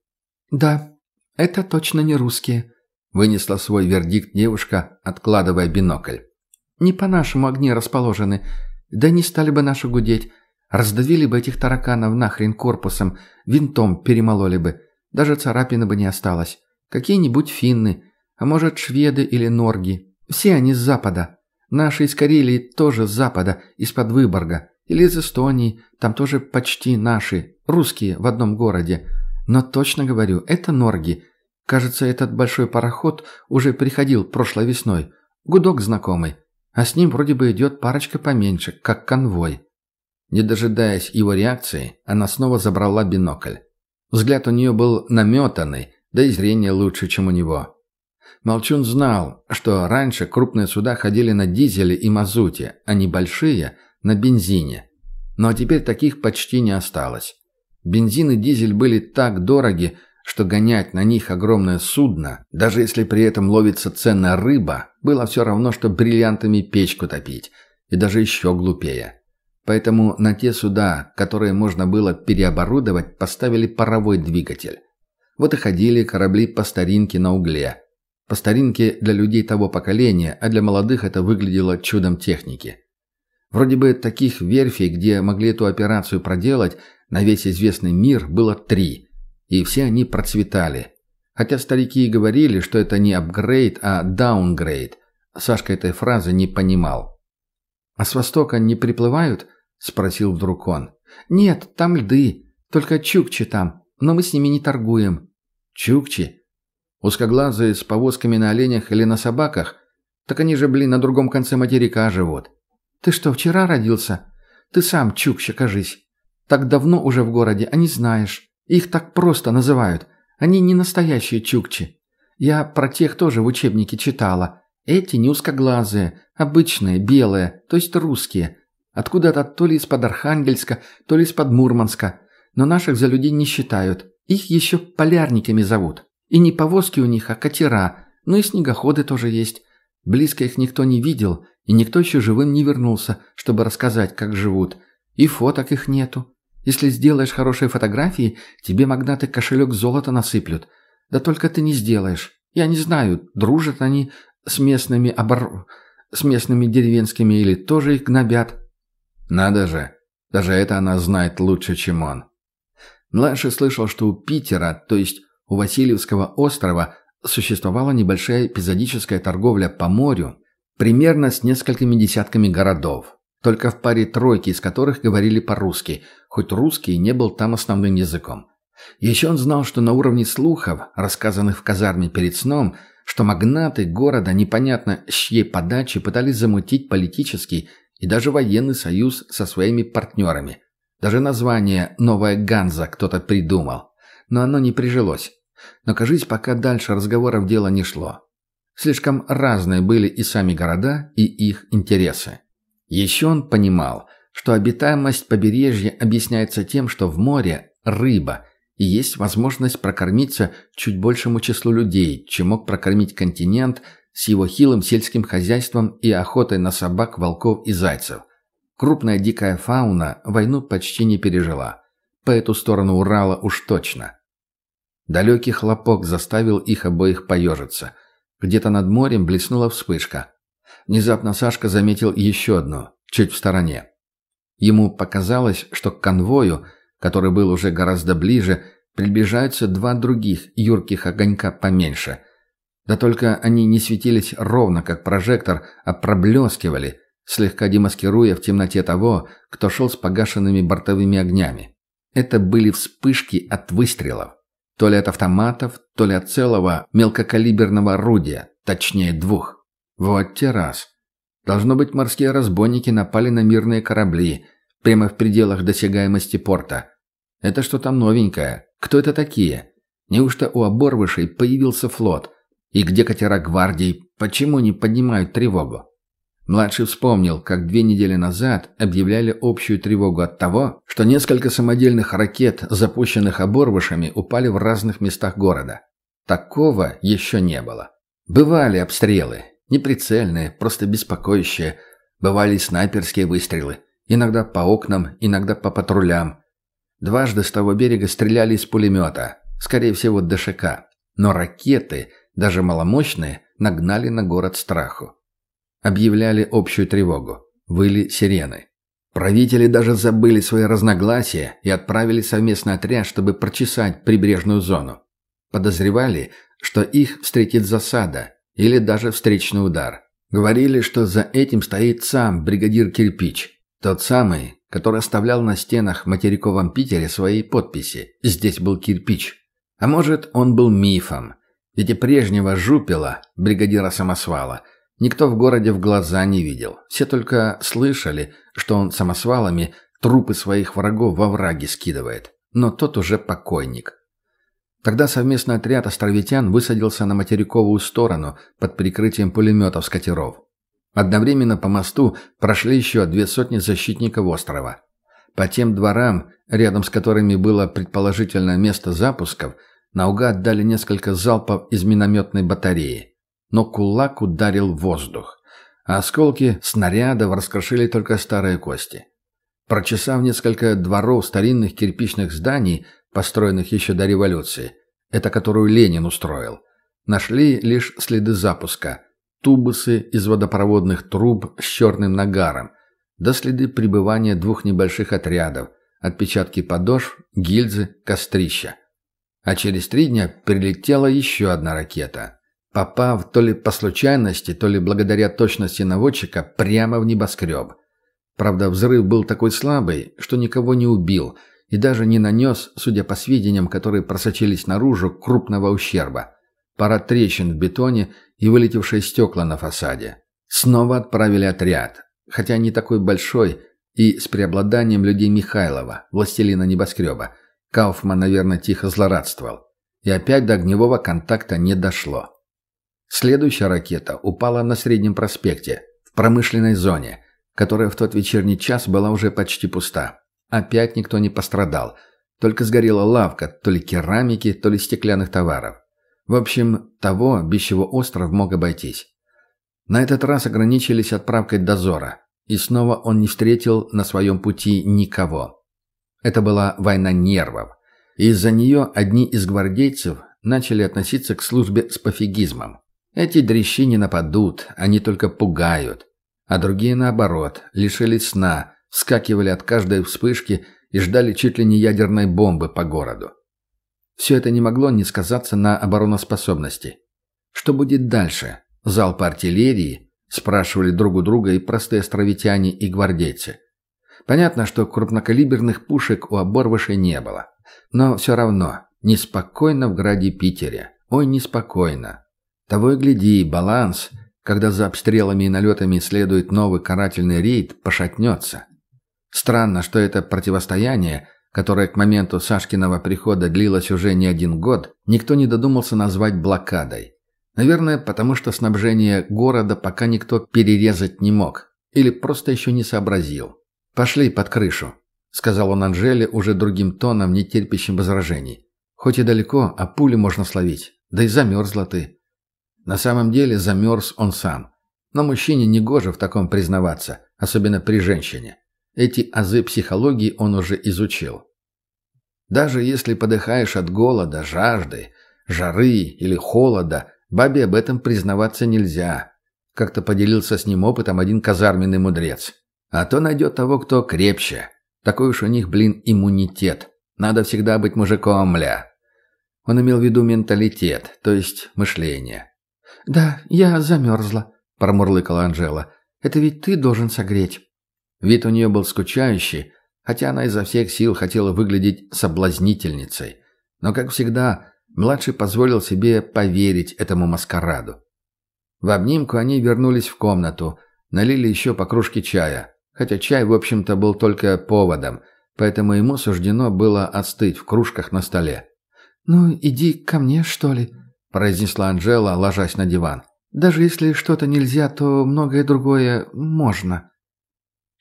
«Да, это точно не русские», — вынесла свой вердикт девушка, откладывая бинокль. «Не по-нашему огне расположены, да не стали бы наши гудеть, раздавили бы этих тараканов нахрен корпусом, винтом перемололи бы, даже царапины бы не осталось». Какие-нибудь финны, а может шведы или норги. Все они с запада. Наши из Карелии тоже с запада, из-под Выборга. Или из Эстонии, там тоже почти наши, русские в одном городе. Но точно говорю, это норги. Кажется, этот большой пароход уже приходил прошлой весной. Гудок знакомый. А с ним вроде бы идет парочка поменьше, как конвой. Не дожидаясь его реакции, она снова забрала бинокль. Взгляд у нее был наметанный, да и зрение лучше, чем у него. Молчун знал, что раньше крупные суда ходили на дизеле и мазуте, а небольшие – на бензине. Но теперь таких почти не осталось. Бензин и дизель были так дороги, что гонять на них огромное судно, даже если при этом ловится ценная рыба, было все равно, что бриллиантами печку топить, и даже еще глупее. Поэтому на те суда, которые можно было переоборудовать, поставили паровой двигатель. Вот и ходили корабли по старинке на угле. По старинке для людей того поколения, а для молодых это выглядело чудом техники. Вроде бы таких верфей, где могли эту операцию проделать, на весь известный мир было три. И все они процветали. Хотя старики и говорили, что это не апгрейд, а даунгрейд. Сашка этой фразы не понимал. «А с востока не приплывают?» – спросил вдруг он. «Нет, там льды. Только чукчи там. Но мы с ними не торгуем». «Чукчи? Узкоглазые с повозками на оленях или на собаках? Так они же, блин, на другом конце материка живут». «Ты что, вчера родился? Ты сам чукча, кажись. Так давно уже в городе, а не знаешь. Их так просто называют. Они не настоящие чукчи. Я про тех тоже в учебнике читала. Эти не узкоглазые, обычные, белые, то есть русские. Откуда-то то ли из-под Архангельска, то ли из-под Мурманска но наших за людей не считают. Их еще полярниками зовут. И не повозки у них, а катера. Ну и снегоходы тоже есть. Близко их никто не видел, и никто еще живым не вернулся, чтобы рассказать, как живут. И фоток их нету. Если сделаешь хорошие фотографии, тебе магнаты кошелек золота насыплют. Да только ты не сделаешь. Я не знаю, дружат они с местными обор... с местными деревенскими или тоже их гнобят. Надо же. Даже это она знает лучше, чем он. Младший слышал, что у Питера, то есть у Васильевского острова, существовала небольшая эпизодическая торговля по морю, примерно с несколькими десятками городов, только в паре тройки из которых говорили по-русски, хоть русский не был там основным языком. Еще он знал, что на уровне слухов, рассказанных в казарме перед сном, что магнаты города непонятно с чьей подачи пытались замутить политический и даже военный союз со своими партнерами – даже название «Новая Ганза» кто-то придумал. Но оно не прижилось. Но, кажись, пока дальше разговоров дело не шло. Слишком разные были и сами города, и их интересы. Еще он понимал, что обитаемость побережья объясняется тем, что в море рыба, и есть возможность прокормиться чуть большему числу людей, чем мог прокормить континент с его хилым сельским хозяйством и охотой на собак, волков и зайцев. Крупная дикая фауна войну почти не пережила. По эту сторону Урала уж точно. Далекий хлопок заставил их обоих поежиться. Где-то над морем блеснула вспышка. Внезапно Сашка заметил еще одну, чуть в стороне. Ему показалось, что к конвою, который был уже гораздо ближе, приближаются два других юрких огонька поменьше, Да только они не светились ровно, как прожектор, а проблескивали, слегка демаскируя в темноте того, кто шел с погашенными бортовыми огнями. Это были вспышки от выстрелов. То ли от автоматов, то ли от целого мелкокалиберного орудия, точнее двух. Вот те раз. Должно быть, морские разбойники напали на мирные корабли, прямо в пределах досягаемости порта. Это что-то новенькое. Кто это такие? Неужто у оборвышей появился флот? И где катера гвардии? Почему не поднимают тревогу? Младший вспомнил, как две недели назад объявляли общую тревогу от того, что несколько самодельных ракет, запущенных оборвышами, упали в разных местах города. Такого еще не было. Бывали обстрелы, неприцельные, просто беспокоящие. Бывали снайперские выстрелы, иногда по окнам, иногда по патрулям. Дважды с того берега стреляли из пулемета, скорее всего ДШК. Но ракеты, даже маломощные, нагнали на город страху. Объявляли общую тревогу. Выли сирены. Правители даже забыли свои разногласия и отправили совместный отряд, чтобы прочесать прибрежную зону. Подозревали, что их встретит засада или даже встречный удар. Говорили, что за этим стоит сам бригадир Кирпич, тот самый, который оставлял на стенах в материковом Питере свои подписи. Здесь был кирпич. А может, он был мифом. Ведь и прежнего Жупила, бригадира самосвала, Никто в городе в глаза не видел. Все только слышали, что он самосвалами трупы своих врагов во враги скидывает. Но тот уже покойник. Тогда совместный отряд островитян высадился на материковую сторону под прикрытием пулеметов с катеров. Одновременно по мосту прошли еще две сотни защитников острова. По тем дворам, рядом с которыми было предположительно место запусков, наугад дали несколько залпов из минометной батареи но кулак ударил в воздух, а осколки снарядов раскрошили только старые кости. Прочесав несколько дворов старинных кирпичных зданий, построенных еще до революции, это которую Ленин устроил, нашли лишь следы запуска, тубусы из водопроводных труб с черным нагаром, да следы пребывания двух небольших отрядов, отпечатки подошв, гильзы, кострища. А через три дня прилетела еще одна ракета, попав то ли по случайности, то ли благодаря точности наводчика прямо в небоскреб. Правда, взрыв был такой слабый, что никого не убил и даже не нанес, судя по сведениям, которые просочились наружу, крупного ущерба. Пара трещин в бетоне и вылетевшие стекла на фасаде. Снова отправили отряд, хотя не такой большой и с преобладанием людей Михайлова, властелина небоскреба. Кауфман, наверное, тихо злорадствовал. И опять до огневого контакта не дошло. Следующая ракета упала на Среднем проспекте, в промышленной зоне, которая в тот вечерний час была уже почти пуста. Опять никто не пострадал. Только сгорела лавка то ли керамики, то ли стеклянных товаров. В общем, того, без чего остров мог обойтись. На этот раз ограничились отправкой дозора, и снова он не встретил на своем пути никого. Это была война нервов, и из-за нее одни из гвардейцев начали относиться к службе с пофигизмом. Эти дрищи не нападут, они только пугают. А другие, наоборот, лишились сна, вскакивали от каждой вспышки и ждали чуть ли не ядерной бомбы по городу. Все это не могло не сказаться на обороноспособности. Что будет дальше? Залпы артиллерии? Спрашивали друг у друга и простые островитяне, и гвардейцы. Понятно, что крупнокалиберных пушек у оборвышей не было. Но все равно, неспокойно в граде Питере. Ой, неспокойно. Того и гляди, баланс, когда за обстрелами и налетами следует новый карательный рейд, пошатнется. Странно, что это противостояние, которое к моменту Сашкиного прихода длилось уже не один год, никто не додумался назвать блокадой. Наверное, потому что снабжение города пока никто перерезать не мог. Или просто еще не сообразил. «Пошли под крышу», — сказал он Анжеле уже другим тоном, не терпящим возражений. «Хоть и далеко, а пули можно словить. Да и замерзла ты. На самом деле замерз он сам. Но мужчине не гоже в таком признаваться, особенно при женщине. Эти азы психологии он уже изучил. Даже если подыхаешь от голода, жажды, жары или холода, бабе об этом признаваться нельзя. Как-то поделился с ним опытом один казарменный мудрец. А то найдет того, кто крепче. Такой уж у них, блин, иммунитет. Надо всегда быть мужиком, мля. Он имел в виду менталитет, то есть мышление. «Да, я замерзла», — промурлыкала Анжела. «Это ведь ты должен согреть». Вид у нее был скучающий, хотя она изо всех сил хотела выглядеть соблазнительницей. Но, как всегда, младший позволил себе поверить этому маскараду. В обнимку они вернулись в комнату, налили еще по кружке чая, хотя чай, в общем-то, был только поводом, поэтому ему суждено было остыть в кружках на столе. «Ну, иди ко мне, что ли», – произнесла Анжела, ложась на диван. «Даже если что-то нельзя, то многое другое можно».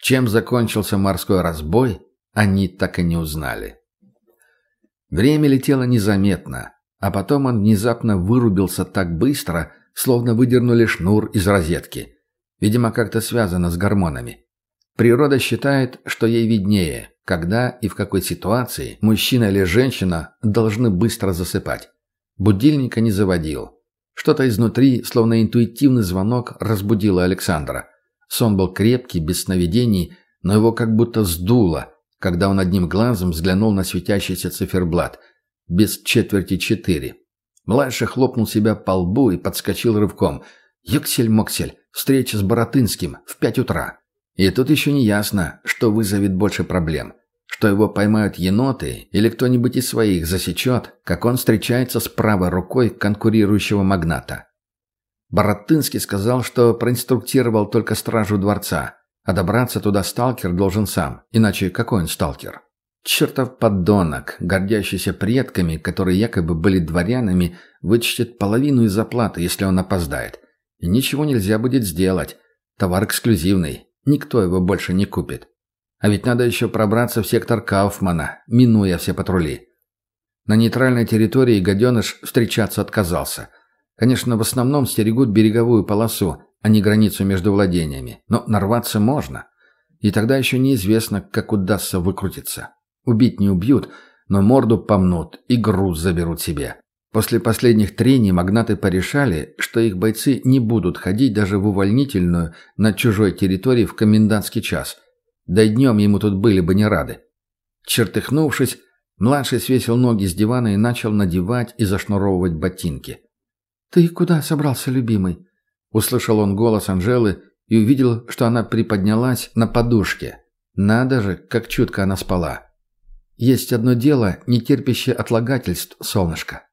Чем закончился морской разбой, они так и не узнали. Время летело незаметно, а потом он внезапно вырубился так быстро, словно выдернули шнур из розетки. Видимо, как-то связано с гормонами. Природа считает, что ей виднее, когда и в какой ситуации мужчина или женщина должны быстро засыпать. Будильника не заводил. Что-то изнутри, словно интуитивный звонок, разбудило Александра. Сон был крепкий, без сновидений, но его как будто сдуло, когда он одним глазом взглянул на светящийся циферблат. Без четверти четыре. Младший хлопнул себя по лбу и подскочил рывком. «Юксель-моксель, встреча с Боротынским в пять утра». И тут еще не ясно, что вызовет больше проблем. Что его поймают еноты или кто-нибудь из своих засечет, как он встречается с правой рукой конкурирующего магната. Боротынский сказал, что проинструктировал только стражу дворца, а добраться туда сталкер должен сам, иначе какой он сталкер? Чертов подонок, гордящийся предками, которые якобы были дворянами, вычтет половину из оплаты, если он опоздает. И ничего нельзя будет сделать. Товар эксклюзивный, никто его больше не купит. А ведь надо еще пробраться в сектор Кауфмана, минуя все патрули. На нейтральной территории гаденыш встречаться отказался – Конечно, в основном стерегут береговую полосу, а не границу между владениями. Но нарваться можно. И тогда еще неизвестно, как удастся выкрутиться. Убить не убьют, но морду помнут и груз заберут себе. После последних трений магнаты порешали, что их бойцы не будут ходить даже в увольнительную на чужой территории в комендантский час. Да и днем ему тут были бы не рады. Чертыхнувшись, младший свесил ноги с дивана и начал надевать и зашнуровывать ботинки. «Ты куда собрался, любимый?» Услышал он голос Анжелы и увидел, что она приподнялась на подушке. Надо же, как чутко она спала. «Есть одно дело, не терпящее отлагательств, солнышко.